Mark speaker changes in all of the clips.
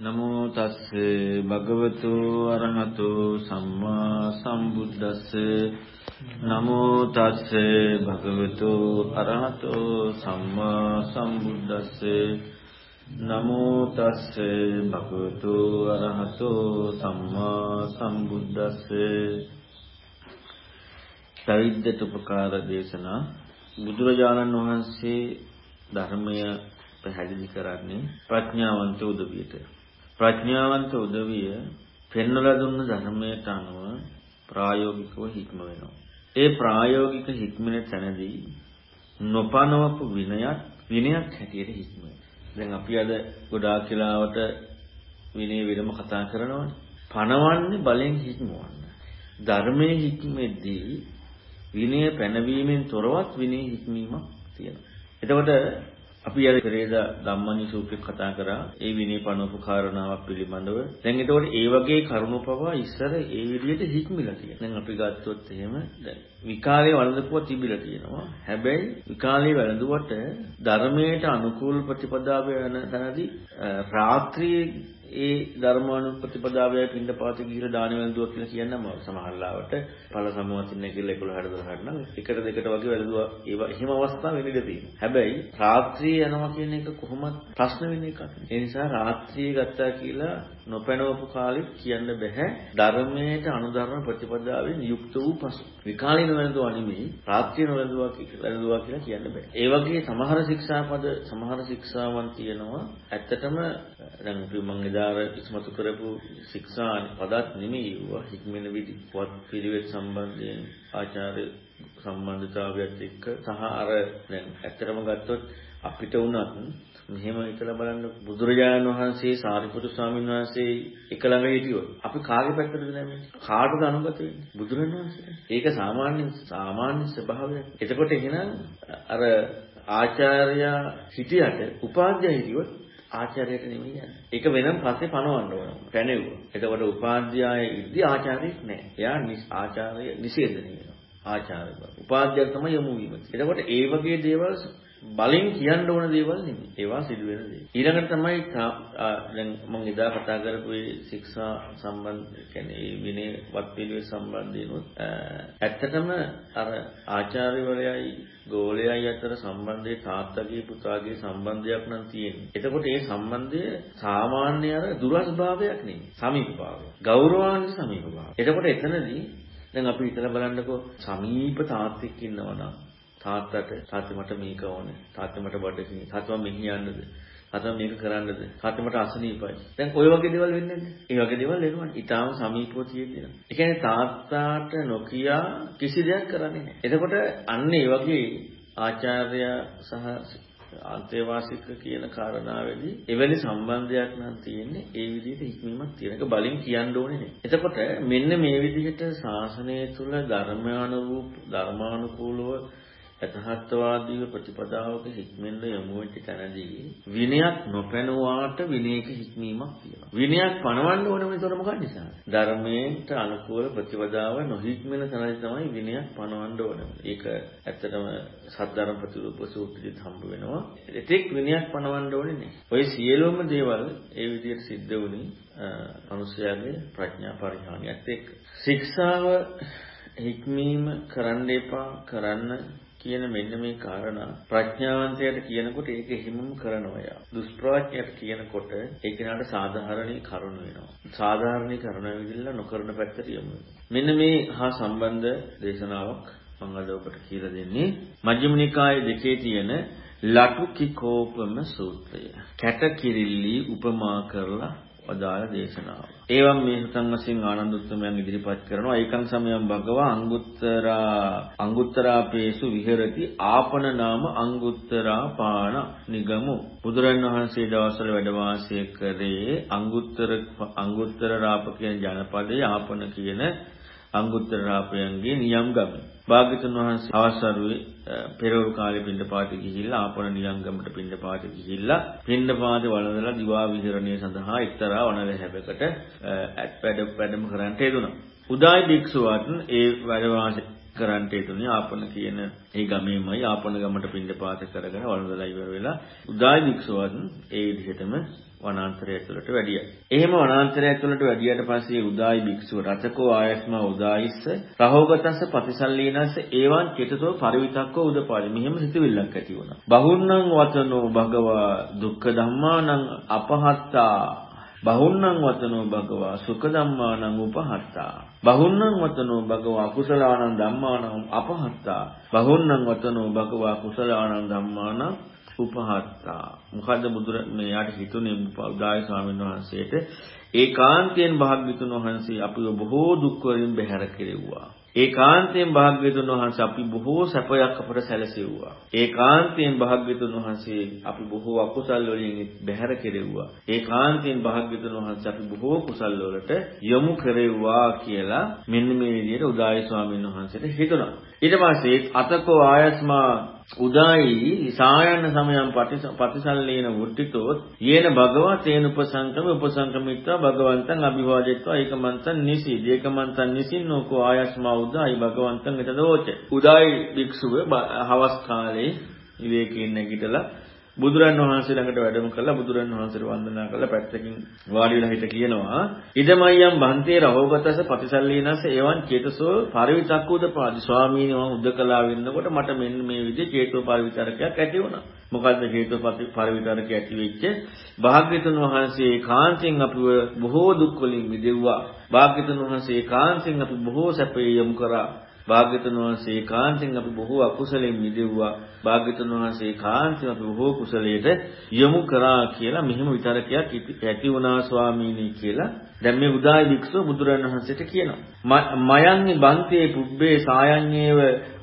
Speaker 1: නමෝ තස්ස භගවතු අරහතු සම්මා සම්බුද්දස්ස. නමෝ තස්ස භගවතු අරහතු සම්මා සම්බුද්දස්ස. නමෝ තස්ස භගවතු අරහතු සම්මා සම්බුද්දස්ස. සවිද්දට උපකාර දේශනා. බුදුරජාණන් වහන්සේ ධර්මය පැහැදිලි කරන්නේ ප්‍රඥාවන්ත උදවියට. ප්‍රඥාවන්ත උදවිය පෙන්වලා දුන්න ධර්මයට අනුව ප්‍රායෝගිකව හික්ම වෙනවා. ඒ ප්‍රායෝගික හික්මන තැනදී නොපනවපු විනයක් විනයක් හැටියට හික්ම දැන් අපි අද ගොඩාක් කාලවට විනය විරම කතා කරනවානේ. පනවන්නේ බලෙන් හික්මවන්න. ධර්මයේ හික්මෙද්දී විනය පැනවීමෙන් තොරවත් විනය හික්මීමක් තියෙනවා. එතකොට අපි අර පෙරේදා ධම්මනි සූත්‍රයක් කතා කරා ඒ විනය පනවපු කාරණාවක් පිළිබඳව. දැන් එතකොට ඒ වගේ කරුණු පවා ඉස්සර ඒ විදිහට හික්මිලා තියෙනවා. දැන් අපි ගත්තොත් එහෙම දැන් විකාලේ වළඳපුවා තිබිලා තියෙනවා. හැබැයි විකාලේ වැළඳුවට ධර්මයට අනුකූල ප්‍රතිපදාව යන තැනදී රාත්‍රියේ ඒ ධර්මානුපතිපදාවය පින්ඩපාත ගිහිලා දාන වැළඳුවා කියලා කියන්නම සමහරලාවට ඵල සමවතින් කියලා 11 12 නම් එකට දෙකට වගේ වැළඳුවා ඒවා එහෙම අවස්ථා වෙන්න ඉඩ තියෙනවා. හැබැයි රාත්‍රියේ යනවා කියන එක කොහොමත් ප්‍රශ්න වෙන එකක්. ඒ නිසා රාත්‍රියේ ගත්තා කියලා නොපැනවපු කාලෙත් කියන්න බෑ. ධර්මයට අනුධර්ම ප්‍රතිපදාවෙන් යුක්ත වූ පසු. විකාලීන වැළඳුවා නෙමෙයි රාත්‍රියේ වැළඳුවා වැළඳුවා කියලා කියන්න බෑ. ඒ වගේ සමහර ශික්ෂාපද සමහර ශික්ෂාවන් තියෙනවා. ඇත්තටම දැන් මම එදාර ඉස්මතු කරපු ශික්ෂා පදත් නෙමෙයි ඒවා හික්මෙන විදි වත් පිළිවෙත් සම්බන්ධයෙන් ආචාර්ය සම්බන්ධතාවයත් එක්ක සහ අර දැන් ඇත්තටම ගත්තොත් අපිට වුණත් මෙහෙම හිතලා බලන්න බුදුරජාණන් වහන්සේ සාරිපුත්‍ර ස්වාමීන් වහන්සේ එක ළඟ හිටියොත් අපි කාගේ පැත්තටද නැමෙන්නේ කාටද අනුගත වෙන්නේ බුදුරජාණන් වහන්සේ ඒක සාමාන්‍ය සාමාන්‍ය ස්වභාවයක් එතකොට එහෙනම් අර ආචාර්යා හිටියට උපාධ්‍යය හිටියොත් ආචාර්යයට නෙමෙයි යන්නේ. ඒක වෙනම පස්සේ පනවන්න ඕන. පැනෙවුවා. එතකොට උපාධ්‍යාය ඉද්දි ආචාර්යෙක් නැහැ. එයා ආචාර්ය නිෂේධනය වෙනවා. ආචාර්ය බව. උපාධ්‍යය තමයි යොමු වීම. එතකොට ඒ වගේ දේවල් බලෙන් කියන්න ඕන දේවල් නෙමෙයි. ඒවා සිදු වෙන දේ. ඊළඟට තමයි දැන් මම එදා කතා කරපු ඒ ශික්ෂා සම්බන්ධ කියන්නේ විනය වත්පිළිවෙල සම්බන්ධිනුත් ඇත්තටම අර ආචාර්යවරයයි ගෝලයයි අතර සම්බන්ධයේ තාත්තගේ පුතාගේ සම්බන්ධයක් නම් තියෙන්නේ. එතකොට ඒ සම්බන්ධය සාමාන්‍ය අර දුරස් භාවයක් නෙමෙයි. සමීප භාවයක්. ගෞරවාන්විත සමීප භාවයක්. එතකොට එතනදී දැන් අපි හිතලා බලන්නකෝ සමීප තාත්තෙක් ඉන්නවා නම් තාත්තට තාත්තේ මට මේක ඕනේ. තාත්තේ මට බඩගිනි. තාත්තා මම මෙහි යන්නද? තාත්තා මේක කරන්නද? තාත්තේ මට අසනීපයි. දැන් කොයි වගේ දේවල් වෙන්නේ නැද්ද? ඒ වගේ දේවල් වෙනවනේ. ඊටාම සමීපව තියෙන්නේ. ඒ කියන්නේ තාත්තාට නොකිය කිසි දෙයක් කරන්නේ නැහැ. එතකොට අන්න ඒ වගේ ආචාර්ය සහ අන්තේවාසික කියන කාරණාවේදී එවැනි සම්බන්ධයක් නම් තියෙන්නේ ඒ විදිහට හික්මීමක් තියෙන එක බලින් කියන්න ඕනේ නේ. එතකොට මෙන්න මේ විදිහට ශාසනය තුල ධර්මානුරූප ධර්මානුකූලව යථාර්ථවාදීව ප්‍රතිපදාවක හික්මෙන්න යොමු වෙච්ච තැනදී විනයක් නොපැනුවාට විනයක හික්මීමක් තියෙනවා. විනයක් පනවන්න ඕනේ මොකද මොකක් නිසාද? ධර්මයට අනුකූල ප්‍රතිපදාව නොහික්මෙන තැනදී තමයි විනයක් පනවන්න ඕනේ. ඒක ඇත්තටම සද්ධර්ම ප්‍රතිරූප සූත්‍රයේත් හම්බ වෙනවා. ඒතෙක් විනයක් පනවන්න ඕනේ නේ. ඔය සියලුම දේවල් ඒ විදිහට සිද්ධ වුණේ අනුසයාගේ ප්‍රඥා පරිහානියත් එක්ක. ශික්ෂාව හික්මීම කරන්න එපා කරන්න කියන මෙන්න මේ කාරණා ප්‍රඥාවන්තයට කියනකොට ඒක හිමම කරනවා යා. දුෂ්ප්‍රඥයට කියනකොට ඒ කෙනාට සාධාරණී කරුණ වෙනවා. සාධාරණී කරුණ විදිහලා නොකරන පැත්තට යමු. මෙන්න මේ හා සම්බන්ධ දේශනාවක් මම අද ඔබට කියලා දෙන්නේ මජ්ක්‍ධිම නිකායේ දෙකේ තියෙන ලටු කිකෝපම සූත්‍රය. කැට කිරිල්ලි උපමා කරලා වදාළ දේශනාව. ඒවම් මේ සතන් වශයෙන් ආනන්ද උත්තමයන් ඉදිරිපත් කරනවා. ඒකං සමයං භගවා අංගුත්තරා අංගුත්තරාපේසු විහෙරති ආපන නාම අංගුත්තරා පාන නිගමු. බුදුරන් වහන්සේ දවස්වල වැඩ වාසය කරේ අංගුත්තර අංගුත්තර රාප කියන ජනපදයේ ආපන කියන අංගුත්තර රාපයන්ගේ නියම් ගමන. භාග්‍යතුන් වහන්සේ අවසරුවේ පෙරවරු කාලේ පින්නපාත ගිහිල්ලා ආපන නියංගමට පින්නපාත ගිහිල්ලා පින්නපාත වළඳලා දිවා විහරණය සඳහා එක්තරා වනල හැබකට වැඩ වැඩම කරන්නට යෙදුණා. උදායි භික්ෂුවත් ඒ වැඩ වාසය කරන්නට යෙදුනේ ආපන කියන ඒ ගමේමයි ආපන ගමට පින්නපාත කරගෙන වළඳලා ඉවර වෙලා උදායි භික්ෂුවත් ඒ විදිහටම වනාන්තරය ඇතුළට වැඩියා. එහෙම වනාන්තරය ඇතුළට වැඩියට පස්සේ උදායි භික්ෂුව රතකෝ ආයස්මා උදායිස්ස රහෝගතස්ස ප්‍රතිසල්ලීනස්ස ඒවන් චේතසෝ පරිවිතක්කෝ උදපාදි. මෙහෙම හිතවිල්ලක් ඇති වුණා. බහුන්නං වතනෝ භගවා දුක්ඛ ධම්මානං අපහත්තා බහුන්නං වතනෝ භගවා සුඛ ධම්මානං උපහත්තා බහුන්නං වතනෝ භගවා කුසලානං ධම්මානං අපහත්තා බහුන්නං වතනෝ භගවා කුසලානං ධම්මානං උපහත්තා මොකද්ද බුදුර මේ යාට හිතුනේ උදාය ස්වාමීන් වහන්සේට ඒකාන්තයෙන් භාග්‍යතුන් වහන්සේ අපිව බොහෝ දුක් වලින් බැහැර කෙරෙව්වා ඒකාන්තයෙන් භාග්‍යතුන් වහන්සේ අපි බොහෝ සැපයක් අපට සැලසෙව්වා. ඒකාන්තයෙන් භාග්‍යතුන් වහන්සේ අපි බොහෝ අකුසල් වලින් බැහැර කෙරෙව්වා. ඒකාන්තයෙන් භාග්‍යතුන් වහන්සේ අපි බොහෝ කුසල් වලට යොමු කරෙව්වා කියලා මෙන්න මේ විදිහට උදායි ස්වාමීන් වහන්සේට හිතුණා. ඊට පස්සේ අතකෝ ආයස්මා උදායි සායන සමයම් පටිසල්ලේන වුට්ටිතෝ යේන භගවා තේන උපසංකම උපසංකමිත්වා භගවන්තං අභිවාදෙත්වා ඒකමන්තං නිසි ඒකමන්තං නිසින්නෝකෝ ආයස්මා උදායි භගවන්තං එතදෝච උදායි භික්ෂුව හවස් කාලේ විවේකයෙන් නැගිටලා බුදුරන් වහන්සේ ළඟට වැඩම කළා. බුදුරන් වහන්සේට වන්දනා කළා. පැත්තකින් වාඩි වෙලා හිට කියනවා ඉදමයම් බන්තේ රහෝගතස පටිසල්ලීනස එවන් චේතසෝ පරිවිතක්කෝද පාදි. ස්වාමීනි මම උදකලා වෙන්නකොට මට මෙන්න මේ විදිහේ චේතෝ පරිවිතරකයක් ඇති වුණා. මොකද්ද චේතෝ පරිවිතරකයක් ඇති වෙච්ච? භාග්‍යතුන් වහන්සේ කාන්තෙන් අපිව බොහෝ දුක් වලින් මිදෙව්වා. භාග්‍යතුන් වහන්සේ කාන්තෙන් අපි බොහෝ සැපේ යොමු කරා. භාග්‍යතුන් වහන්සේ කාන්තෙන් අපි බොහෝ අකුසලෙන් මිදෙව්වා. භාග්‍යතුන් වහන්සේ කාන්තෙන් අපි බොහෝ කුසලයට යොමු කරා කියලා මෙහෙම විතරකයක් ඇති වුණා ස්වාමීනි කියලා දැන් මේ උදායි වික්ෂුව බුදුරණන් වහන්සේට කියනවා. මයන්හි බන්තේ පුබ්බේ සායඤ්ඤේව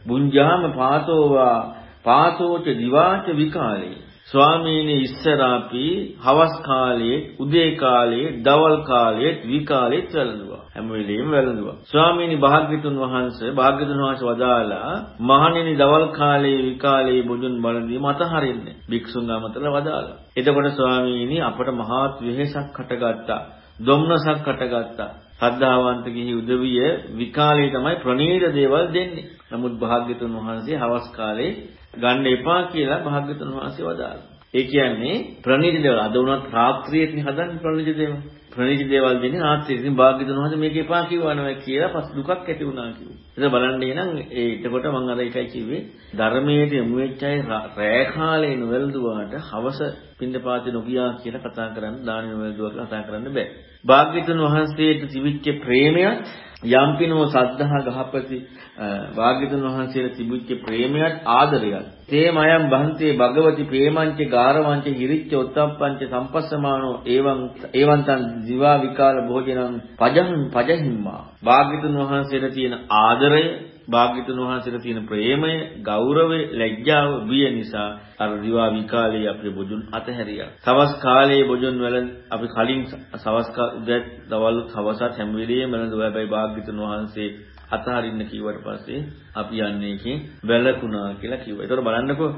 Speaker 1: බුඤ්ජාම පාතෝවා පාතෝච දිවාච විකාලේ ස්වාමීනි ඉස්සර අපි හවස් කාලයේ උදේ කාලයේ දවල් කාලයේ විකාලෙත් වැළඳුවා හැම වෙලෙම වැළඳුවා ස්වාමීනි භාග්‍යතුන් වහන්සේ භාග්‍යතුන් වහන්සේ වදාලා මහණෙනි දවල් කාලයේ විකාලයේ බුදුන් බලඳීම අතහරින්නේ භික්ෂුන් අමතලා වදාලා. එතකොට ස්වාමීනි අපට මහත් වෙහෙසක් හටගත්තා. දුම්නසක් හටගත්තා. සද්ධාවන්ත ගිහි උදවිය විකාලේ තමයි ප්‍රණීත දේවල් දෙන්නේ. නමුත් භාග්‍යතුන් වහන්සේ හවස් කාලේ ගන්න එපා කියලා භාග්‍යතුන් වහන්සේ වදාළා. ඒ කියන්නේ ප්‍රණීත දේවල් අද වුණත් රාත්‍රියේදී හදන්නේ ප්‍රණීත දේවල්. ප්‍රණීත දේවල් දෙන්නේ රාත්‍රියේ. ඉතින් භාග්‍යතුන් වහන්සේ මේක එපා කිව්වනවා කියලා පස් දුකක් ඇති වුණා කිව්වා. ඒක බලන්න එනං ඒ එතකොට මම අර එකයි කිව්වේ ධර්මයේ යොමු වෙච්ච අය රෑ කාලේ නොවැළඳුවාට හවස පින්දපාතේ නොගියා කියලා කතා කරන්න දාන නොවැළඳුවා කියලා කතා කරන්න බෑ. භාග්‍යතුන් වහන්සේට තිබිච්ච ප්‍රේමයත් යම්පිනෝ සද්ධා ගහපති වාග්යතුන් වහන්සේට තිබුච්ච ප්‍රේමයත් ආදරයත් තේමයන් බහන්තේ භගවති ප්‍රේමංච ගාරවංච හිරිච්ච උත්තප්පංච සම්පස්සමානෝ එවං එවන්තං දිවා විකාල භෝජනං පජං පජහිම්මා. වාග්යතුන් වහන්සේට තියෙන ආදරය භාග්‍යතුන් වහන්සේට තියෙන ප්‍රේමය, ගෞරවය, ලැජ්ජාව, බිය නිසා අර දිවා විකාලේ අපේ බොජුන් අතහැරියා. සවස් කාලයේ බොජුන් වල අපි කලින් සවස් උදේ දවල් හවසත් හැම වෙලේම වළඳුවා. හැබැයි භාග්‍යතුන් වහන්සේ අතහරින්න කිව්වට පස්සේ අපි යන්නේ එකේ වැළකුණා කියලා කිව්වා. ඒතකොට බලන්නකෝ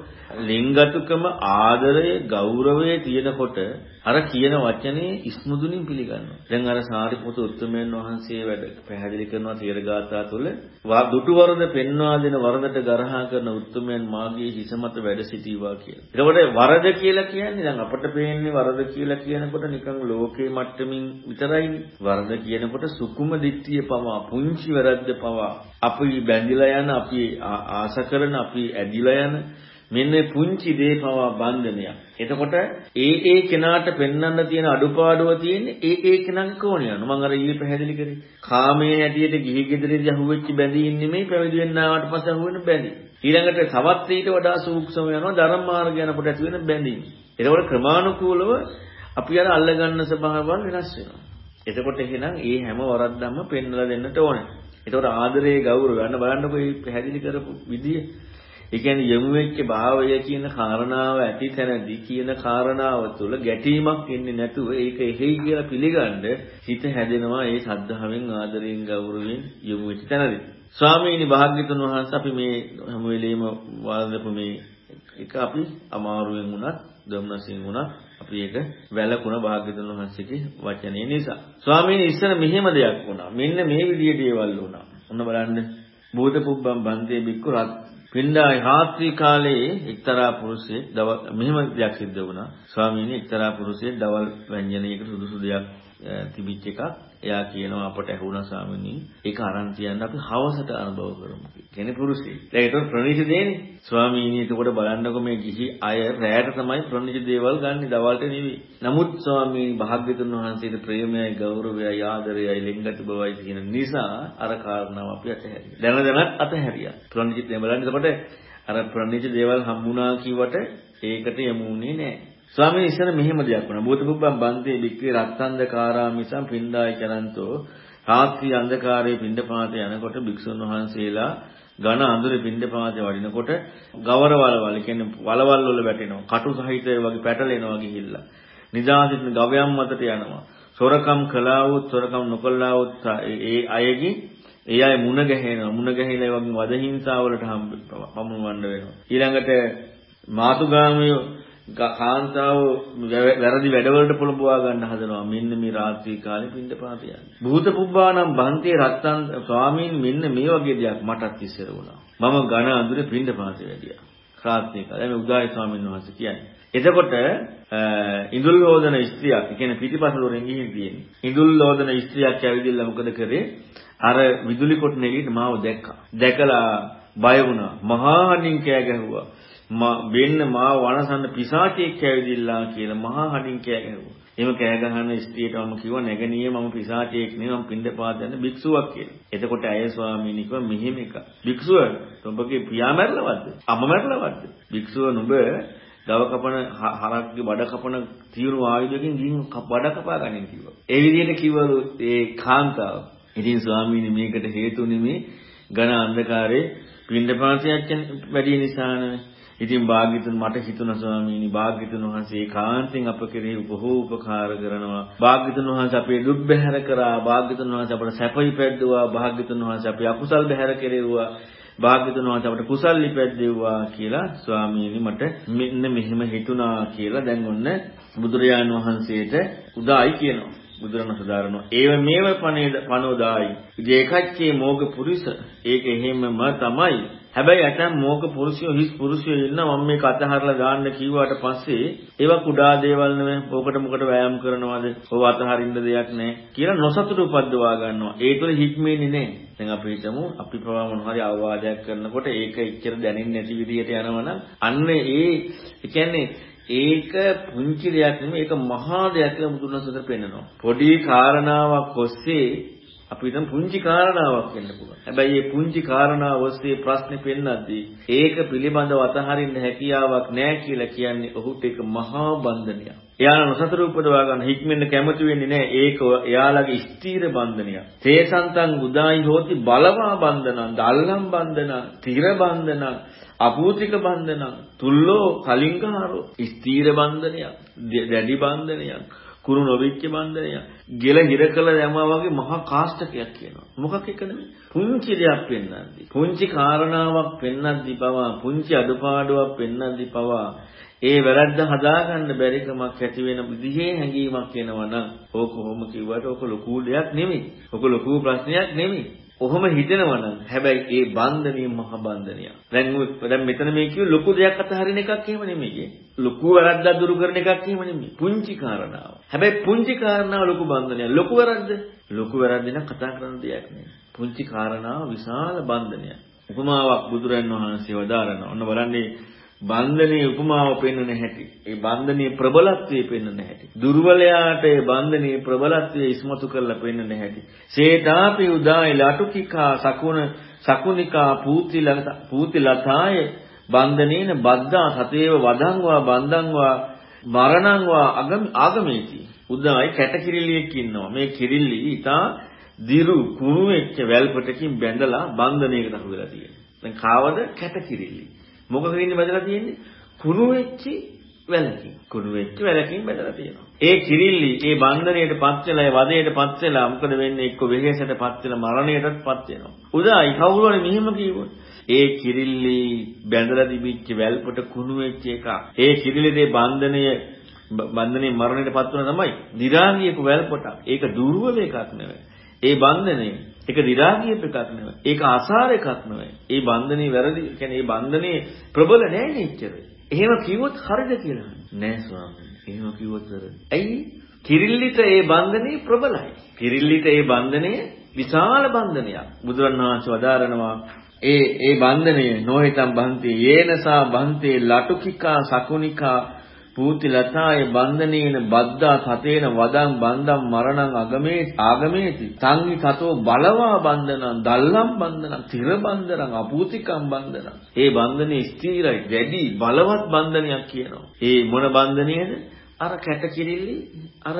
Speaker 1: ලිංගතුකම ආදරය ගෞරවය තියෙනකොට අර කියන වචනේ ඉස්මුදුනින් පිළිගන්නවා. දැන් අර සාරිපුත උත්තමයන් වහන්සේ වැඩ පැහැදිලි කරනවා තීරගාථා තුළ දුටු වරද පෙන්වා දෙන වරදට ගරහා කරන උත්තමයන් මාගේ හිස මත වැඩ සිටීවා කියලා. එතකොට වරද කියලා කියන්නේ දැන් අපට පේන්නේ වරද කියලා කියනකොට නිකන් ලෝකේ මට්ටමින් විතරයිනේ. වරද කියනකොට සුකුම දිට්ඨිය පවා පුංචි වැරද්ද පවා අපි බැඳිලා යන අපි ආස කරන අපි ඇදිලා යන මෙන්න පුංචි දේ පවා බන්ධනයක්. එතකොට ඒ ඒ කෙනාට පෙන්වන්න තියෙන අඩුපාඩුව තියෙන්නේ ඒ ඒ කෙනාගේ කෝණය අනුව. මම අර ඊයේ පැහැදිලි කරේ. කාමයේ හැටියට ගිහි ගෙදරදී අහුවෙච්ච බැඳීම් නෙමෙයි පැවිදි වෙන්න ආවට පස්සේ අහුවෙන බැඳීම්. ඊළඟට තවත් ඊට වඩා සූක්ෂම යනවා ධර්ම මාර්ගය යනකොට ඇති වෙන බැඳීම්. එතකොට ක්‍රමානුකූලව අපි අර අල්ලගන්න ස්වභාවයන් වෙනස් වෙනවා. එතකොට එහෙනම් ඒ හැම වරද්දක්ම පෙන්වලා දෙන්නට ඕනේ. එතකොට ආදරයේ ගෞරවය ගන්න බලන්නකො මේ පැහැදිලි කරපු විදිය. ඒ කියන්නේ යොමු වෙච්ච භාවය කියන කාරණාව ඇති තැනදී කියන කාරණාව තුළ ගැටීමක් එන්නේ නැතුව ඒක එහෙයි කියලා පිළිගන්න හිත හැදෙනවා ඒ සද්ධාවෙන් ආදරයෙන් ගෞරවයෙන් යොමු වෙච්ච තැනදී. ස්වාමීනි භාග්‍යතුන් වහන්සේ අපි මේ හැම වෙලෙම වාදපු මේ එක අපි අමාරුවෙන් වුණත් ධම්නසින් වුණත් අපි ඒක වැළකුණ භාග්‍යතුන් වහන්සේගේ වචනේ නිසා. ස්වාමීනි ඉස්සර මෙහෙම දෙයක් වුණා. මෙන්න මේ විදිය දේවල් වුණා. ඔන්න බලන්න භූත පුබ්බම් බන්දේ බික්කු රත් පින්ඩායි රාත්‍රී කාලයේ එක්තරා පුරුෂයෙක් දවල් මෙහෙම දෙයක් සිද්ධ වුණා. ස්වාමීනි එක්තරා පුරුෂයෙක් දවල් ව්‍යංජනයකට සුදුසු දෙයක් තිබිච්ච එකක් එයා කියනවා අපට ඇහුණා ස්වාමීනි ඒක අරන් තියන්න අපි හවසට අනුභව කරමු කෙනෙක් පුරුෂයෙක්. දැන් ඒක ප්‍රණීත දෙන්නේ. ස්වාමීනි එතකොට බලන්නකො මේ ගිහි අය රැයට තමයි ප්‍රණීත දේවල් ගන්න දවල්ට නෙවෙයි. නමුත් ස්වාමීනි භාග්‍යතුන් වහන්සේට ප්‍රේමයයි ගෞරවයයි ආදරයයි ලිංගත බවයි කියන නිසා අර කාරණාව අපි අතහැරියා. දැන දැනත් අතහැරියා. ප්‍රණීත දේ බලන්න එතකොට අර ප්‍රණීත දේවල් හම්බුණා කිව්වට ඒකට යමුනේ නැහැ. ස්වාමීන් ඉස්සර මෙහෙම දෙයක් වුණා. භූත පුබ්බම් බන්තේ වික්‍රේ රත්තරන්දකාරාමිසම් පින්ඩායි කරන්තෝ රාත්‍රී අන්ධකාරයේ පින්ඩපාත යනකොට භික්ෂුන් වහන්සේලා ඝන අඳුරේ පින්ඩපාතේ වඩිනකොට ගවර වලවල් කියන්නේ වලවල් වල වැටෙනවා. කටු සහිත වගේ පැටලෙනවා ගිහිල්ලා. නිදාසිටින ගවයන් මතට යනවා. සොරකම් කළා වූ සොරකම් නොකළා වූ ඒ අයගේ ඒ අය මුණ ගැහෙනවා. මුණ ගැහිලා වගේ වද හිංසාවලට පමුණවන්න වෙනවා. ඊළඟට මාතුගාමියෝ කාන්තාව වැරදි වැඩවලට පොළඹවා ගන්න හදනවා. මෙන්න මේ රාත්‍රී කාලේ පින්දපාත යන්නේ. භූත පුබ්බානම් බන්තේ රත්තන් ස්වාමීන් මෙන්න මේ වගේ දෙයක් මටත් ඉස්සර වුණා. මම ඝන අඳුරේ පින්දපාතේ වැඩියා. රාත්‍රී කාලේ මේ උදායි ස්වාමීන් වහන්සේ කියන්නේ. එතකොට ඉඳුල් ලෝදන ස්ත්‍රියක්, ඒ කියන්නේ පිටිපසලෝරෙන් ගිහින් තියෙන්නේ. ඉඳුල් ලෝදන ස්ත්‍රියක් ඇවිදින්න මොකද කරේ? අර විදුලි කොට නෙලියට මාව දැක්කා. දැකලා බය වුණා. මහා හඬින් කෑ ගැහුවා. වෙන්න මාව වනසන්න පිසාචෙක් ඇවිදිලා කියලා මහා හඬින් කෑ ගැහුවා. එහෙම කෑ ගහන ස්ත්‍රියට මම කිව්වා නැගණියේ මම පිසාචෙක් නෙවෙයි මම පින්දපාත යන භික්ෂුවක් කියලා. එතකොට ඇය ස්වාමීනි කිව්වා මෙහෙම එක. භික්ෂුව ඔබගේ පියා මැරලවද්ද? අම්මා මැරලවද්ද? භික්ෂුව නුඹ දව කපන හරක්ගේ බඩ කපන තීරු ආයුධකින් ගිහින් බඩ කපා ගන්න කිව්වා. ඒ විදිහට කිව්වලු ඒ කාන්තාව. ඉතින් ස්වාමීනි මේකට හේතු නෙමේ ඝන අන්ධකාරේ පින්දපාතයක් වැඩි නිසානේ. ඉතින් භාග්‍යතුන් මට හිතුණා ස්වාමීනි භාග්‍යතුන් වහන්සේ ඒකාන්තයෙන් අප කෙරෙහි බොහෝ උපකාර කරනවා. භාග්‍යතුන් වහන්සේ අපේ දුක් බැහැර කරා. භාග්‍යතුන් වහන්සේ අපට සැපයි පැද්දුවා. භාග්‍යතුන් වහන්සේ අපේ අකුසල් බැහැර කෙරෙව්වා. භාග්‍යතුන් වහන්සේ අපට කුසල් ලිපැද්දෙව්වා කියලා ස්වාමීනි මට මෙන්න මෙහෙම හිතුණා කියලා දැන් ඔන්න බුදුරජාණන් වහන්සේට උදායි කියනවා. බුදුරණ සදාරනවා. ඒව මේව පණේද පනෝදායි. ඒකච්චේ මෝග පුරිස. ඒක එහෙමම තමයි. හැබැයි ඇතම් මෝග පුරුෂයෝ හිස් පුරුෂයෝ ඉන්නවා මම මේක අතහරලා දාන්න කිව්වට පස්සේ ඒවා කුඩා දේවල් නෙමෙයි. ඕකට මොකට වෑයම් කරනවද? ඕව අතහරින්න දෙයක් නැහැ කියලා නොසතුට උපද්දවා ගන්නවා. ඒ තුළ හික්මෙන්නේ නැහැ. දැන් අපි හිතමු අපි ප්‍රවා මොන හරි අවවාදයක් කරනකොට ඒක එච්චර දැනෙන්නේ නැති විදිහට යනවනම් අන්න ඒ කියන්නේ ඒක පුංචි දෙයක් නෙමෙයි ඒක මහා දෙයක් කියලා බුදුන් වහන්සේ පෙන්නනවා. පොඩි කාරණාවක් ඔස්සේ අපි හිතමු පුංචි කාරණාවක් වෙන්න පුළුවන්. හැබැයි මේ පුංචි කාරණාව ඔස්සේ ප්‍රශ්නේ පෙන්නද්දී ඒක පිළිබඳව අතහරින්න හැකියාවක් නැහැ කියලා කියන්නේ ඔහුට ඒක මහා බන්ධනයක්. එයාලා නොසතර උපදවා ගන්න හික්මෙන්න කැමති වෙන්නේ නැහැ. ඒක එයාලගේ ස්ථීර බන්ධනයක්. තේසන්තං උදායි හෝති බලවා බන්ධනං, දල්ලම් බන්ධනං, තිර බන්ධනං, අපූතික බන්ධනං, තුල්ලෝ කලින්ගහරෝ ස්ථීර බන්ධනයක්, දැඩි බන්ධනයක්. කුරු නොවිච්ච බන්ධනයක්. ගෙල හිර කළ දැමා වගේ මහා කාෂ්ඨකයක් කියනවා. මොකක් එකද පුංචි දෙයක් පෙන්වද්දි. පුංචි කාරණාවක් පෙන්වද්දි පවා පුංචි අඩුපාඩුවක් පෙන්වද්දි පවා ඒ වැරද්ද හදාගන්න බැරි කමක් ඇති වෙන විදිහේ හැඟීමක් එනවනම් ඕක කොහොම කිව්වට ඕක ලොකු දෙයක් නෙමෙයි. ඕක ලොකු ප්‍රශ්නයක් නෙමෙයි. ඔහොම හිතෙනවනම් හැබැයි ඒ බන්ධනිය මහ බන්ධනිය. දැන් දැන් මෙතන මේ කිව්ව ලොකු දෙයක් අතහරින එකක් එහෙම නෙමෙයි. ලොකු වැරද්දක් දුරු කරන එකක් එහෙම නෙමෙයි. පුංචි කාරණාව. හැබැයි පුංචි කාරණාව ලොකු බන්ධනයක්. ලොකු වැරද්ද ලොකු වැරද්ද නම් කතා කරන දෙයක් නෙමෙයි. පුංචි කාරණාව විශාල බන්ධනයක්. උපමාවක් බුදුරන් වහන්සේ වදාරනවා. ඔන්න බලන්නේ බන්ධනයේ උපමාව පෙන්වන හැටි. ඒ බන්ධනයේ ප්‍රබලත්වය පෙන්වන හැටි. දුර්වලයාට ඒ බන්ධනයේ ප්‍රබලත්වය ඉස්මතු කරලා පෙන්වන හැටි. සේතාපි උදායි ලටුකිකා සකුණ සකුනිකා පූතිලත පූතිලතාය බන්ධනේන බද්දා සතේව වදංවා බන්ධංවා මරණංවා ආගමේති. උදායි කැටකිරිලියෙක් ඉන්නවා. මේ කිරිල්ලි ඊටා දිරු කුණු වෙච්ච වැල්පටකින් බැඳලා බන්ධනයකට අහු වෙලා තියෙනවා. දැන් කාවද කැටකිරිලි. මොකකින් බැඳලා තියෙන්නේ? කුණු වෙච්චි වැලකින්. කුණු වෙච්ච වැලකින් බැඳලා තියෙනවා. ඒ කිරිල්ලි ඒ බන්ධනයටපත් වෙලා ඒ වදයටපත් වෙලා මොකද වෙන්නේ? එක්ක වෙහෙසටපත් වෙලා මරණයටපත් වෙනවා. උදායි කවුරු හරි මෙහෙම කිව්වොත් ඒ කිරිල්ලි බැඳලා තිබිච්ච වැල්පට කුණු වෙච්ච එක. ඒ කිරිල්ලේ බන්ධනය බන්ධනේ මරණයටපත් වෙන තමයි. දි รา ගියපු වැල්පොට. ඒක දුර්වල එකක් නෙවෙයි. ඒ බන්ධනේ ඒක දිරාගියප එකක් නෙවෙයි. ඒක අසාර එකක් නෙවෙයි. ඒ බන්ධනේ වැරදි. කියන්නේ ඒ බන්ධනේ ප්‍රබල නෑ නෙච්චර. එහෙම කිව්වොත් හරිද කියලා. නෑ ස්වාමීනි. එහෙම කිව්වොත් වැරදි. ඇයි? කිරිල්ලිට ඒ බන්ධනේ ප්‍රබලයි. කිරිල්ලිට ඒ බන්ධනය විශාල බන්ධනයක්. බුදුරණවහන්සේ වදාරනවා ඒ ඒ බන්ධනය නොහිතම් බන්ති යේනසා බන්තේ ලටුකිකා සකුනිකා පූති ලතාය බන්ධනේන බද්දා සතේන වදං බන්දම් මරණං අගමේ ආගමේති සංහි සතෝ බලවා බන්ධනං දල්ලම් බන්ධනං තිර බන්ධනං අපූතිකම් බන්ධනං ඒ බන්ධනේ ස්ථිරයි වැඩි බලවත් බන්ධනයක් කියනවා ඒ මොන බන්ධනයේද අර කැට කිරිල්ලි අර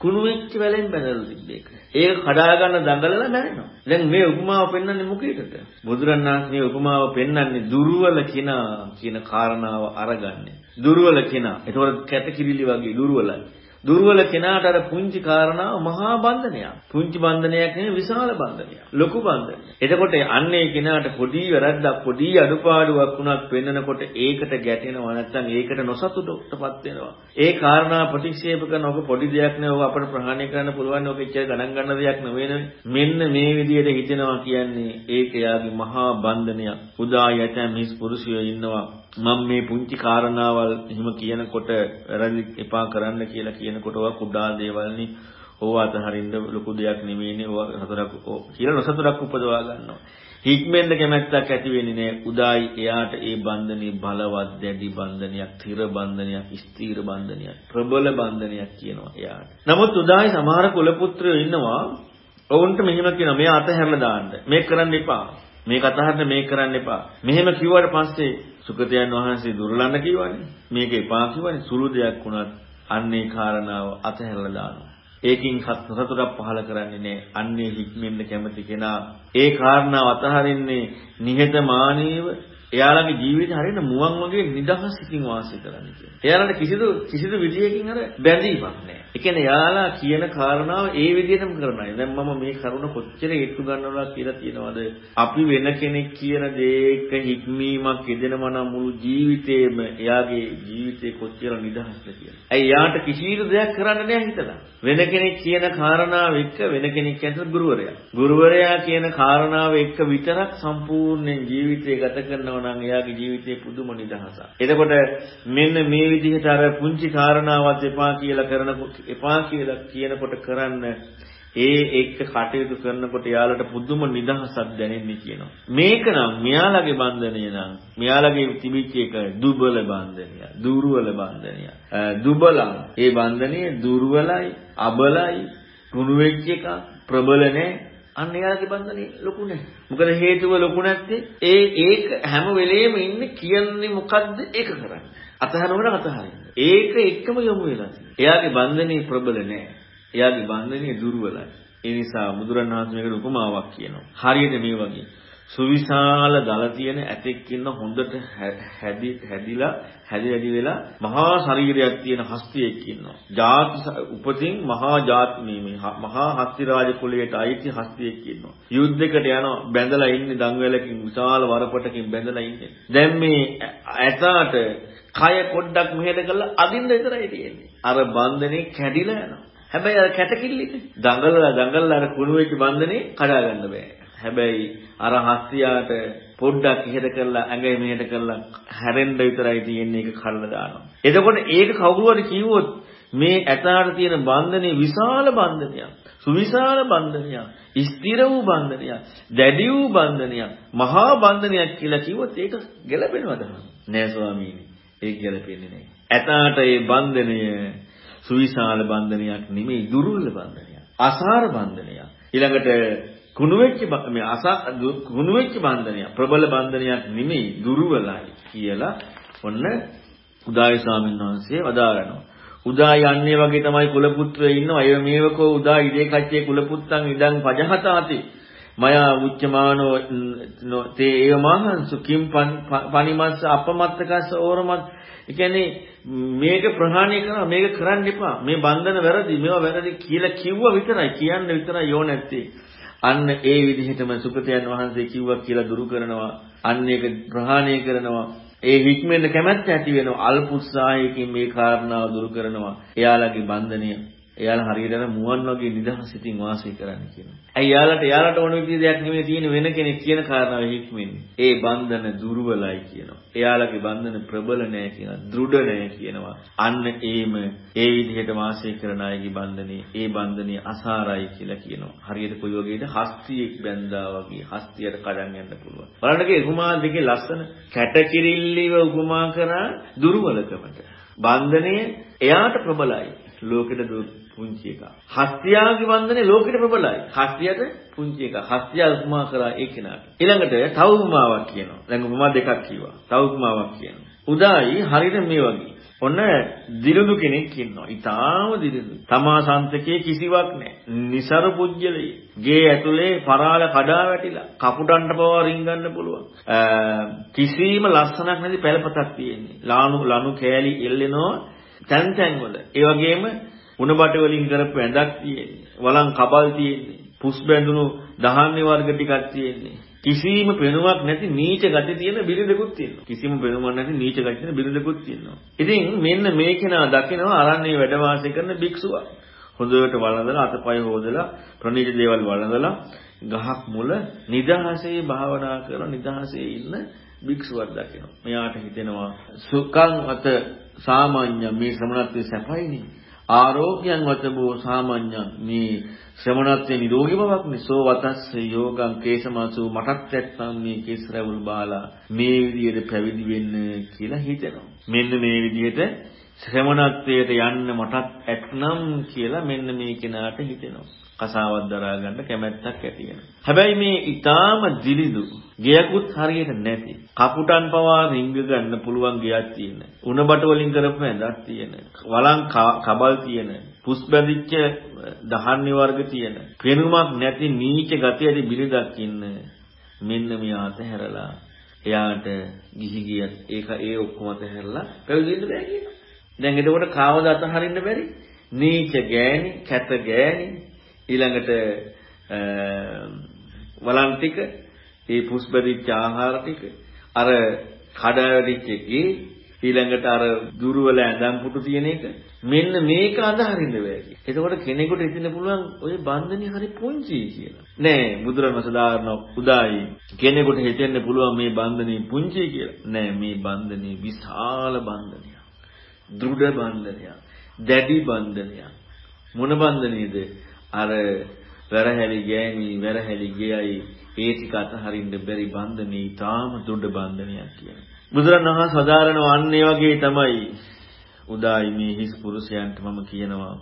Speaker 1: කුණු වෙච්ච වැලෙන් බැඳලා තිබ්බේක. ඒක කඩා ගන්න දඟලලා මැරෙනවා. දැන් මේ උපමාව පෙන්වන්නේ මොකේද? බුදුරණාහි මේ උපමාව පෙන්වන්නේ දුර්වල කෙනා කියන කාරණාව අරගන්නේ. දුර්වල කෙනා. ඒතකොට කැට කිරිලි වගේ දුර්වලයි. දුර්වල කෙනාට අර පුංචි කාරණාව මහා බන්ධනයක්. පුංචි බන්ධනයක් නෙවෙයි විශාල බන්ධනයක්. ලොකු බන්ධනයක්. එතකොට අන්නේ කෙනාට පොඩි වැරද්දක් පොඩි අඩුපාඩුවක් වුණත් පෙන්නකොට ඒකට ගැටෙනවා නැත්නම් ඒකට නොසතුටටපත් වෙනවා. ඒ කාරණා ප්‍රතික්ෂේප කරන ඔක පොඩි දෙයක් නෙවෙයි ඔක අපිට ප්‍රහාණය කරන්න පුළුවන් ඔක එච්චර ගණන් ගන්න දෙයක් නෙවෙයි මෙන්න මේ විදිහට හිතෙනවා කියන්නේ ඒක එයාගේ මහා බන්ධනයක්. උදා යතම් හිස් පුරුෂයෝ ඉන්නවා. මම මේ පුංචි කාරණාවල් එහෙම කියනකොට වැරදි එපා කරන්න කියලා කියනකොට ඔය කුඩා දේවල්නි ඕව අතහරින්න ලොකු දෙයක් නෙමෙයිනේ ඕව හතරක් කියලා නොසතරක් උපදවා ගන්නවා. හික්මෙන්ද කැමැත්තක් ඇති වෙන්නේ නෑ. උදායි එයාට ඒ බන්ධනේ බලවත් දැඩි බන්ධනයක්, තිර බන්ධනයක්, ස්ථීර බන්ධනයක්, ප්‍රබල බන්ධනයක් කියනවා එයාට. නමුත් උදායි සමහර කුල පුත්‍රයෝ ඉන්නවා. ඔවුන්ට මෙහෙම කියනවා මෙයා අතහැරලා දාන්න. මේක කරන්න එපා. මේක අතහරින්න මේක කරන්න එපා. මෙහෙම කිව්වට පස්සේ සුගතයන් වහන්සේ දුර්ලන්න කිව්වනේ. මේක එපා කිව්වනේ. සුළු දෙයක් වුණත් අන්නේ කාරණාව අතහැරලා දානවා. ඒකින් සතුටක් පහල කරන්නේ නැහැ. අන්නේ හික්මෙන්න කැමති කෙනා ඒ කාරණාව අතහරින්නේ නිහතමානීව එයාලගේ ජීවිතය හරියට මුවන් වගේ නිදහසකින් වාසය කරන්න කියලා. එයාලට කිසිදු කිසිදු විදියකින් අර බැඳීමක් නැහැ. ඒ කියන්නේ එයාලා කියන කාරණාව ඒ විදිහටම කරනයි. දැන් මම මේ කරුණ කොච්චර ඒත්තු ගන්නවා කියලා කියනවද? අපි වෙන කෙනෙක් කියන දේක හික්මීමක් යෙදෙනම නම් මුළු ජීවිතේම එයාගේ ජීවිතේ කොච්චර නිදහස්ද කියලා. ඇයි යාට කිසිදු දෙයක් කරන්න නෑ හිතලා. වෙන කෙනෙක් කියන කාරණාව එක්ක වෙන කෙනෙක් කියන ගුරුවරයා. ගුරුවරයා කියන කාරණාව එක්ක විතරක් සම්පූර්ණ ජීවිතය ගත කරනවා නම් එයාගේ ජීවිතේ පුදුම නිදහසක්. එතකොට මෙන්න මේ විදිහට අර පුංචි කාරණාවත් එපා කියලා කරනකොට එපා කියලා කියනකොට කරන්න ඒ එක්ක කටයුතු කරනකොට යාලට පුදුම නිදහසක් දැනෙන්නේ කියනවා. මේක නම් මෙයාලගේ බන්ධනය නම් මෙයාලගේ තිබිච්ච එක දුබල බන්ධනය, දුර්වල බන්ධනය. දුබලම් ඒ බන්ධනය දුර්වලයි, අබලයි, කුණු වෙච්ච එක ප්‍රබල නැහැ. අන්න එයාගේ බන්ධනේ ලොකු නැහැ. මොකද හේතුව ලොකු නැත්තේ ඒ ඒක හැම වෙලෙම ඉන්නේ කියන්නේ මොකද්ද ඒක කරන්නේ. අතහරනකොට අතහරින්න. ඒක එක්කම යොමු වෙලා තියෙනවා. එයාගේ බන්ධනේ ප්‍රබල නැහැ. එයාගේ බන්ධනේ දුර්වලයි. ඒ නිසා බුදුරණවහන්සේ මේකට උපමාවක් කියනවා. හරියට මේ වගේ. සුවිශාල දල තියෙන ඇතෙක් ඉන්න හොඳට හැදි හැදිලා හැදි හැදි වෙලා මහා ශරීරයක් තියෙන හස්තියෙක් ඉන්නවා. ජාති උපතින් මහා ජාති මේ මහා හස්ති රාජ කුලයට අයිති හස්තියෙක් ඉන්නවා. යුද්ධයකට යනවා බැඳලා ඉන්නේ දඟවැලකින් විශාල වරපටකින් බැඳලා ඉන්නේ. දැන් මේ ඇතාට කය පොඩ්ඩක් මෙහෙට කරලා අදින්න විතරයි තියෙන්නේ. අර බන්ධනේ කැඩිලා යනවා. හැබැයි අර කැටකිල්ලේ දඟලලා දඟලලා අර කුණු වෙච්ච බන්ධනේ කඩා ගන්න බෑ. හැබැයි අර හස්තියාට පොඩ්ඩක් ඉහෙට කරලා ඇඟේ මෙහෙට කරලා හැරෙන්න විතරයි තියෙන්නේ ඒක කල්ලා දානවා. එතකොට ඒක කවුරු හරි කිව්වොත් මේ ඇතාට තියෙන බන්ධනේ විශාල බන්ධනයක්. සුවිශාල බන්ධනයක්. ස්ථිර වූ බන්ධනයක්. දැඩි වූ බන්ධනයක්. මහා බන්ධනයක් කියලා කිව්වොත් ඒක ගැලපෙනවද? නෑ ස්වාමීනි. ඒක ගැලපෙන්නේ නෑ. ඇතාට මේ බන්ධනය සුවිශාල බන්ධනයක් නෙමෙයි දුර්වල බන්ධනයක්. අසාර බන්ධනයක්. ඊළඟට කුණු වෙච්ච මේ අස කුණු වෙච්ච බන්ධනයක් ප්‍රබල බන්ධනයක් නෙමෙයි දුර්වලයි කියලා ඔන්න උදාය ස්වාමීන් වහන්සේ වදාරනවා. උදා යන්නේ වගේ තමයි කුල පුත්‍රයෝ ඉන්නවා. අය මේවකෝ උදා ඉදේ කච්චේ කුල පුත්තන් ඉදන් පජහතාති. මයා උච්චමානෝ තේ ඒව මහන්සු කිම් පනිමස්ස අපමත්තකස්ස ඕරමත් ඒ කියන්නේ මේක ප්‍රහාණය කරනවා මේක කරන්න එපා මේ බන්ධන වැරදි මේවා වැරදි කියලා කිව්වා විතරයි කියන්න විතරයි යෝ නැත්තේ අන්න ඒ විදිහටම සුපතයන් වහන්සේ කිව්වා කියලා දුරු කරනවා. අන්න ඒක ප්‍රහාණය කරනවා. ඒ හික්මෙන්න කැමැත්ත ඇති වෙනවා. අල්ප උත්සාහයකින් මේ කාරණාව දුරු කරනවා. එයාලගේ බන්ධනය එයාලා හරියට අර මුවන් වගේ නිදහසිතින් වාසය කරන්න කියනවා. ඇයි එයාලට එයාලට ඕන විදිහ දෙයක් නෙමෙයි තියෙන වෙන කෙනෙක් කියන කාරණාව හික්මෙන්නේ. ඒ බන්ධන දුර්වලයි කියනවා. එයාලගේ බන්ධන ප්‍රබල නෑ කියනවා. දෘಢ නෑ කියනවා. අන්න ඒම ඒ විදිහට වාසය කරන අයගේ බන්ධනේ ඒ බන්ධනේ අසාරයි කියලා කියනවා. හරියට කොයි වගේද හස්තියෙක් බැඳා වගේ හස්තියට කඩන් යන්න පුළුවන්. බලන්නකෝ උපමා දෙකේ ලස්සන කැටකිරිල්ලිව උපමා කරා දුර්වලකමට. බන්ධනය එයාට ප්‍රබලයි. ලෝකෙට පුංචි එකක්. හස්තියාගේ වන්දනේ ලෝකෙට ප්‍රබලයි. හස්තියට පුංචි එකක්. හස්තිය උපමා කරා ඒ කෙනාට. ඊළඟට තව උපමාවක් කියනවා. දැන් උපමා දෙකක් කිව්වා. තව උපමාවක් කියනවා. උදායි හරියට මේ වගේ. ඔන්න දිලුදු කෙනෙක් ඉන්නවා. ඊටාම දිලුදු. තමා සන්තකේ කිසිවක් නැහැ. નિසර පුජ්‍යලයි. ගේ ඇතුලේ පරාල කඩා වැටිලා කපුටන්ට පවා රින්ගන්න පුළුවන්. කිසිම ලස්සනක් නැති පැලපතක් තියෙන්නේ. ලානු ලනු කෑලි එල්ලෙනවා තැන් තැන් වල. ඒ වගේම උණ බට වලින් කරපු ඇඳක් තියෙන්නේ. වලන් කබල් තියෙන්නේ. පුස් බැඳුණු දහන්නේ වර්ග ටිකක් තියෙන්නේ. කිසිම පෙනුමක් නැති නීච ගති තියෙන බිරිඳකුත් තියෙනවා. කිසිම පෙනුමක් නැති නීච ගති තියෙන බිරිඳකුත් තියෙනවා. ඉතින් මෙන්න මේ කෙනා දකිනවා අරන්නේ වැඩ වාසය කරන භික්ෂුවක්. හොඳට වළඳලා අතපය හොදලා ප්‍රණීත දේවල් වළඳලා ගහක් මුල නිදහසේ භාවනා කරන නිදහසේ ඉන්න භික්ෂුවක් දකිනවා. මෙයාට හිතෙනවා සුඛං අත සාමාන්‍ය මේ ශ්‍රමණත්වයේ සැපයිනේ. ආරෝග්‍යං වතබෝ සාමාන්‍යං මේ ශ්‍රමණත්වයේ නිරෝගී බවක් නිසෝ වතස්ස යෝගං කේසමසු මටත් නැත්නම් මේ කේස් රැවුල් බාලා මේ විදිහට පැවිදි වෙන්න කියලා හිතෙනවා. මෙන්න මේ විදිහට ශ්‍රමණත්වයට යන්න මටත් ඇත්නම් කියලා මෙන්න මේ කෙනාට හිතෙනවා. කසාවක් දරා ගන්න කැමැත්තක් ඇති වෙනවා. හැබැයි මේ ඊටාම දිලිදු ගෙයකුත් හරියට නැති. කපුටන් පවා රිංග ගන්න පුළුවන් ගෙයක් තියෙන. උණ බට වලින් කරපු ඇඳක් තියෙන. වලං කබල් තියෙන. පුස් බැඳිච්ච දහන්නේ වර්ග තියෙන. පෙනුමක් නැති නීච ගතිය ඇති බිරිඳක් ඉන්න. මෙන්න මෙයා අතහැරලා එයාට ගිහි ගියත් ඒක ඒ ඔක්කොම අතහැරලා පැවිදෙන්න බෑ කියනවා. දැන් එතකොට කාවද අතහරින්න බැරි? නීච ගෑණි, කැත ගෑණි, ඊළඟට වලන් ටික, ඒ පුස්බදිච්ච ආහාර ටික, අර කඩාවැදිච්ච ගේ, ඊළඟට අර දුර්වල ඇඳන් පුටු තියෙන එක මෙන්න මේක අඳහරින්න බෑ කිය. එතකොට කෙනෙකුට හිතෙන්න පුළුවන් ඔය බන්ධනේ හරි පුංචි කියලා. නෑ බුදුරණවහන්සේ දාන උදායි කෙනෙකුට හිතෙන්න පුළුවන් මේ බන්ධනේ පුංචි කියලා. නෑ මේ බන්ධනේ විශාල බන්ධනයක්. දෘಢ බන්ධනයක්. දැඩි බන්ධනයක්. මොන බන්ධනේද? අර වැරහැලි ගෑණි වැරහැලි ගයයි ඒ ටික අතහරින්න බැරි බන්ධනේ ඊටාම දුඩ බන්ධනයක් කියනවා. බුදුරණවහන්සේ සදාරණ වන්නේ වගේ තමයි උදායි මේ හිස් පුරුෂයන්ට මම කියනවා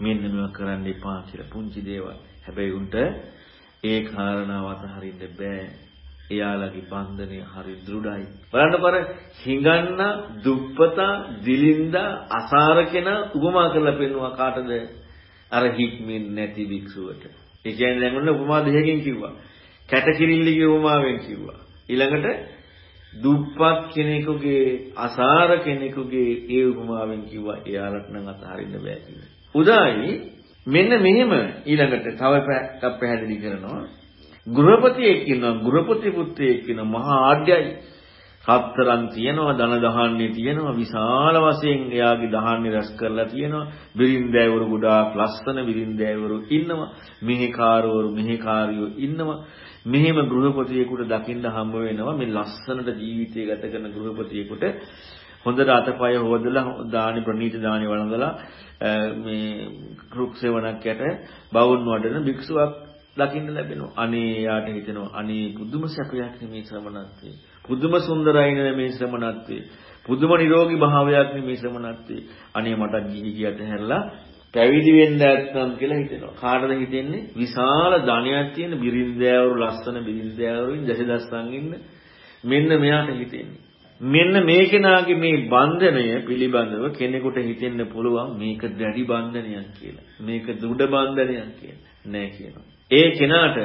Speaker 1: මෙන්න මේවා කරන්න එපා කියලා පුංචි දේවල්. හැබැයි උන්ට ඒ කාරණාව අතහරින්න බෑ. එයාලගේ බන්ධනය හරි දෘಢයි. බලන්නකොර හිඟන්න, දුප්පත, දිලින්ද, අසාර කෙනා උපමා කරලා පෙන්වුවා කාටද? අර හික්මින් නැති භික්ෂුවට. ඒ කියන්නේ දැන් ඔන්න උපමා දෙකකින් කිව්වා. කැටකිරිල්ලගේ උපමාවෙන් කිව්වා. ඊළඟට දුප්පත් කෙනෙකුගේ අසාර කෙනෙකුගේ ඒ උපමාවෙන් කිව්වා එයාලට නම් අතහරින්න බෑ කියලා. උදායි මෙන්න මෙහෙම ඊළඟට තව එකක් පැහැදිලි කරනවා. ගෘහපතියෙක් ඉන්නවා ගෘහපති පුත්‍රයෙක් ඉන්නවා මහා ආඩ්‍යයි හතරන් තියෙනවා ධන දහන්නේ තියෙනවා විශාල වශයෙන් එයාගේ දහන්නේ රැස් කරලා තියෙනවා බිරින්දෑවරු ගොඩාක් ලස්සන බිරින්දෑවරු ඉන්නවා මෙහෙකාරවරු මෙහෙකාරියෝ ඉන්නවා මෙහෙම ගෘහපතියෙකුට දකින්න හම්බ වෙනවා මේ ලස්සනට ජීවිතය ගත කරන ගෘහපතියෙකුට හොඳට අතපය හොදලා දානි ප්‍රණීත දානි වළඳලා මේ රුක් සේවනක් යට බවුන් වඩන භික්ෂුවක් දකින්න ලැබෙනවා. අනේ යාට හිතෙනවා අනේ පුදුම සැපයක් නෙමේ ශ්‍රමණත්වේ. පුදුම සුන්දරයි නෙමේ ශ්‍රමණත්වේ. පුදුම නිරෝගී භාවයක් නෙමේ ශ්‍රමණත්වේ. අනේ මට ගිහි ගියට හැරලා පැවිදි වෙන්න ඇත්නම් කියලා හිතෙනවා. කාටද හිතෙන්නේ? විශාල ධනයක් තියෙන බිරින්දෑවරු ලස්සන බිරින්දෑවරුන් දසදස්සන් ඉන්න මෙන්න මෙයාට හිතෙන්නේ. මෙන්න මේ කෙනාගේ මේ බන්ධනය පිළිබඳව කෙනෙකුට හිතෙන්න පුළුවන් මේක දැඩි බන්ධනයක් කියලා. මේක දෘಢ බන්ධනයක් කියලා. නෑ කියනවා. ඒ කෙනාට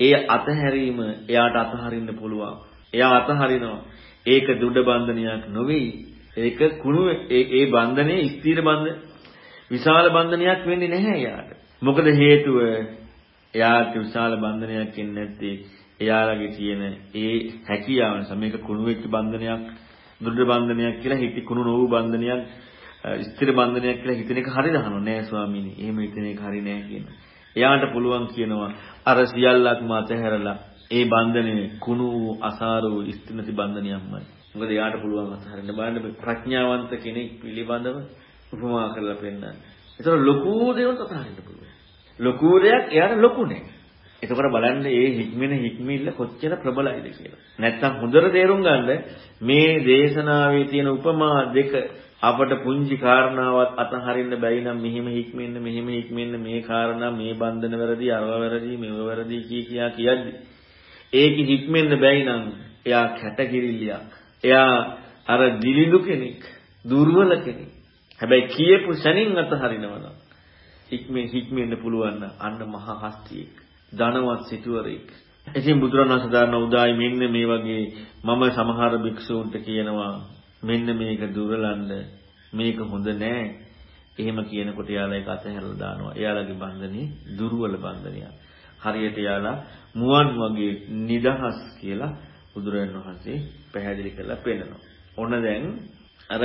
Speaker 1: ඒ අතහැරීම එයාට අතහරින්න පුළුවන්. එයා අතහරිනවා. ඒක දෘಢ බන්ධනයක් නෙවෙයි. ඒක කුණු ඒ ඒ බන්ධනේ ස්ථිර බන්ධ විශාල බන්ධනයක් වෙන්නේ නැහැ එයාට. මොකද හේතුව එයාට විශාල බන්ධනයක් ඉන්නේ නැත්තේ එයාලගේ තියෙන ඒ හැකියාව නිසා මේක කුණු වෙච්ච බන්ධනයක් දුර්ද බන්ධනයක් කියලා හිත කුණු නොවු බන්ධනයක් ස්ථිර බන්ධනයක් කියලා හිතන එක හරිද අහනවා නෑ ස්වාමීනි. එහෙම හිතන එක හරි නෑ කියනවා. එයාට පුළුවන් කියනවා අර සියල්ලක්ම අතහැරලා ඒ බන්ධනේ කුණු අසාරු ස්ථිරති බන්ධනියක්මයි. මොකද එයාට පුළුවන් අතහරින්න බලන්න ප්‍රඥාවන්ත කෙනෙක් පිළිබඳව උපමා කරලා පෙන්නන්න. ඒතර ලොකු දේවල් අතහරින්න පුළුවන්. ලොකු දෙයක් එයාට ලොකු නෑ. එතකොට බලන්න මේ හික්මෙන හික්මිල්ල කොච්චර ප්‍රබලයිද කියලා. නැත්තම් හොඳට තේරුම් ගන්න මේ දේශනාවේ තියෙන උපමා දෙක අපට පුංචි කාරණාවක් අතහරින්න බැරි නම් මෙහෙම හික්මෙන්න මෙහෙම හික්මෙන්න මේ කාරණා මේ බන්ධන වැරදි අරව වැරදි මෙව වැරදි කී කියා කියද්දි ඒක හික්මෙන්න බැරි නම් එයා කැටකිරිල්ලියක් එයා අර දිලිඳු කෙනෙක් දුර්වල කෙනෙක්. හැබැයි කියපු සැනින් අතහරිනවා නම් හික්මෙන් හික්මෙන්න පුළුවන් නම් අන්න මහා හස්තියෙක් ධනවත් සිටුවරෙක් ඉතින් බුදුරණවහන්සේ දාන උදායි මෙන්න මේ වගේ මම සමහර භික්ෂූන්ට කියනවා මෙන්න මේක දුරලන්න මේක හොඳ නෑ. එහෙම කියනකොට යාලා ඒක අතහැරලා දානවා. එයාලගේ බන්ධනේ දුර්වල බන්ධනයක්. හරියට යාලා මුවන් වගේ නිදහස් කියලා බුදුරජාණන් වහන්සේ පැහැදිලි කරලා පෙන්නනවා ඔන්න දැන් අර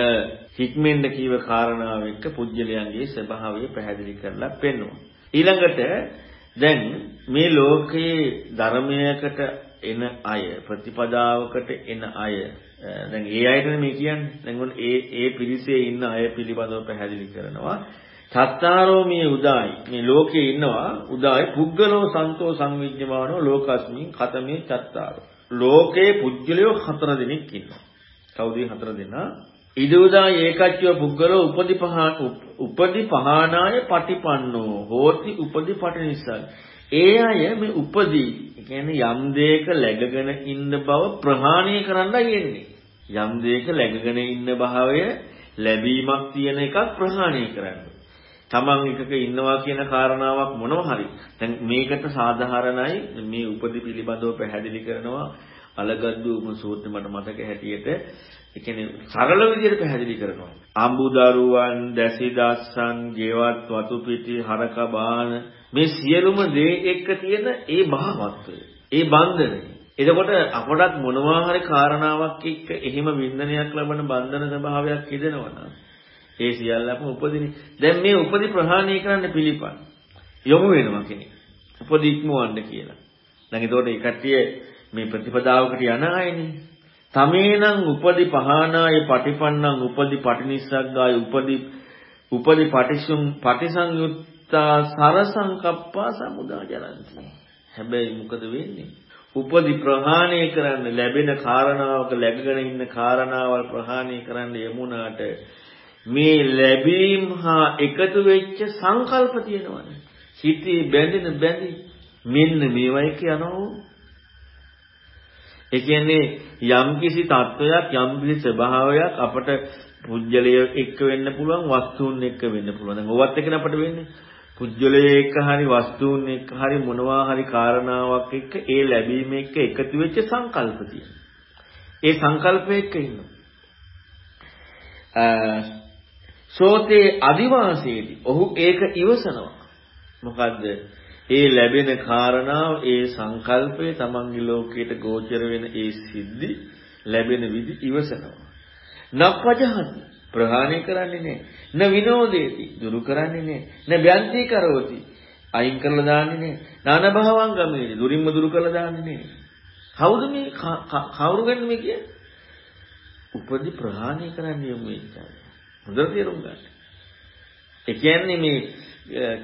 Speaker 1: හික්මෙන්ද කීව කාරණාව එක්ක පුජ්‍යලයන්ගේ ස්වභාවය පැහැදිලි කරලා පෙන්වනවා ඊළඟට දැන් මේ ලෝකයේ ධර්මයකට එන අය ප්‍රතිපදාවකට එන අය දැන් ඒ අයටනේ මේ කියන්නේ. දැන් ඔන්න ඒ ඒ පිරිසේ ඉන්න අය පිළිබඳව පැහැදිලි කරනවා. චත්තාරෝමිය උදායි. මේ ලෝකේ ඉන්නවා උදායි පුද්ගලෝ සන්තෝ සංවිජ්ජමානෝ ලෝකස්මින් කතමේ චත්තාරෝ. ලෝකේ පුද්ගලයෝ හතර දෙනෙක් ඉන්නවා. කවුද හතර දෙනා? ඉදුදා ඒකච්චව පුද්ගලෝ උපදි පහ උපදි පහනාය පටිපන්නෝ හෝති උපදි පටිනිසල්. ඒ අය මේ උපදී කියන්නේ යම් දෙයක läගගෙන ඉන්න බව ප්‍රහාණය කරන්නයි එන්නේ. යම් දෙයක läගගෙන ඉන්න භාවය ලැබීමක් තියෙන එකක් ප්‍රහාණය කරන්න. තමන් එකක ඉන්නවා කියන කාරණාවක් මොනවා හරි. දැන් මේකට සාධාරණයි මේ උපදි පිළිබඳව පැහැදිලි කරනවා අලගද්දු උම සූත්‍රය මට මතක හැටියට ඒ කියන්නේ සරල විදිහට පැහැදිලි කරනවා. අඹුදරුවන්, දැසිදස්සන්, ගෙවත් වතු පිටි, හරක බාන මේ සියලුම දේ එක්ක තියෙන ඒ භාවත්වය, ඒ බන්ධනය. එතකොට අපටත් මොනවා හරි කාරණාවක් එක්ක එහෙම වින්දනයක් ලබන බන්ධන ස්වභාවයක් හිදෙනවා ඒ සියල්ලම උපදිනේ. දැන් මේ උපදි ප්‍රහාණය කරන්න පිළිපන්. යොමු වෙනවා කෙනෙක්. උපදි ඉක්මවන්න කියලා. දැන් ඒතකොට ඒ කට්ටිය මේ ප්‍රතිපදාවකට යන අයනේ. තමේනං උපදි පහනාය පටිපන්නං උපදි පටිනිස්සග්ගාය උපදි උපදි පටිසුම් පටිසංයුත්තා සරසංකප්පා සමුදාජරಂತಿ හැබැයි මොකද වෙන්නේ උපදි ප්‍රහාණය කරන්න ලැබෙන කාරණාවක läගගෙන ඉන්න කාරණාවල් ප්‍රහාණය කරන්න යමුනාට මේ ලැබීම් හා එකතු වෙච්ච සංකල්ප තියෙනවනේ හිතේ බැඳෙන බැඳි මෙන්න මේවයි කියනවා ඒ කියන්නේ යම්කිසි තත්වයක් යම්කිසි ස්වභාවයක් අපට පුජ්‍යලය එක්ක වෙන්න පුළුවන් වස්තුන් එක්ක වෙන්න පුළුවන්. දැන් ඕවත් එක්කනේ අපට වෙන්නේ. පුජ්‍යලය එක්ක හරි වස්තුන් එක්ක හරි මොනවා හරි කාරණාවක් එක්ක ඒ ලැබීම එක්ක එකතු වෙච්ච සංකල්ප ඒ සංකල්ප එක්ක ඉන්නවා. සෝතේ අදිවාසයේදී ඔහු ඒක ඉවසනවා. මොකද්ද? ඒ ලැබෙන කාරණාව ඒ සංකල්පය තමන්ගේ ලෝකයට ගෝචර වෙන ඒ සිද්ධි ලැබෙන විදි ඉවසනවා. නප්පජහති ප්‍රහාණය කරන්නේ නැහැ. න විනෝදේති දුරු කරන්නේ නැහැ. න බ්‍යන්ති කරෝති අයින් කරලා දාන්නේ නැහැ. නාන භවං ගමනේ දුරින්ම දුරු කරලා දාන්නේ නැහැ. කවුද මේ කවුරු ගැන මේ කියන්නේ? උපදි ප්‍රහාණය කරන්නේ යමු ඒකයි. හොඳට තේරුම් ගන්න. ඒ කියන්නේ මේ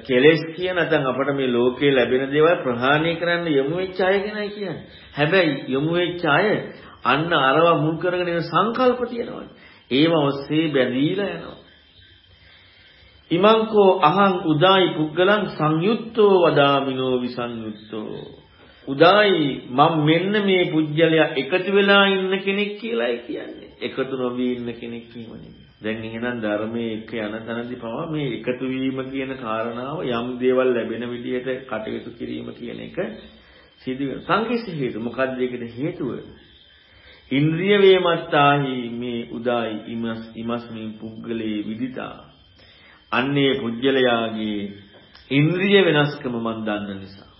Speaker 1: කෙලෙස් කිය නැත්නම් අපට මේ ලෝකේ ලැබෙන දේවල් ප්‍රහාණය කරන්න යොමු වෙච්ච අය ගැනයි කියන්නේ. හැබැයි යොමු වෙච්ච අය අන්න අරවා මුල් කරගෙන ඉන්න සංකල්ප තියෙනවා. ඒව ඔස්සේ බැඳීලා යනවා. ඉමංකෝ අහං උදායි පුද්ගලං සංයුත්තෝ වදාමිනෝ විසංයුත්තෝ උදායි මම මෙන්න මේ පුජ්‍යලයා එකතු වෙලා ඉන්න කෙනෙක් කියලායි කියන්නේ. එකතු නොවී ඉන්න කෙනෙක් කියවනේ. දැන් එහෙනම් ධර්මයේ එක්ක යන තැනදී පවා මේ එකතු වීම කියන කාරණාව යම් දේවල් ලැබෙන විදිහට කටයුතු කිරීම කියන එක සිදු වෙන සංකේත හේතු. මොකක්ද ඒකට හේතුව? ඉන්ද්‍රිය වේමත්තාහි මේ උදායි ඉමස් ඉමස්මින් පුද්ගලේ විදිතා. අන්නේ පුජ්‍යලයාගේ ඉන්ද්‍රිය වෙනස්කම මන් දන්න නිසා.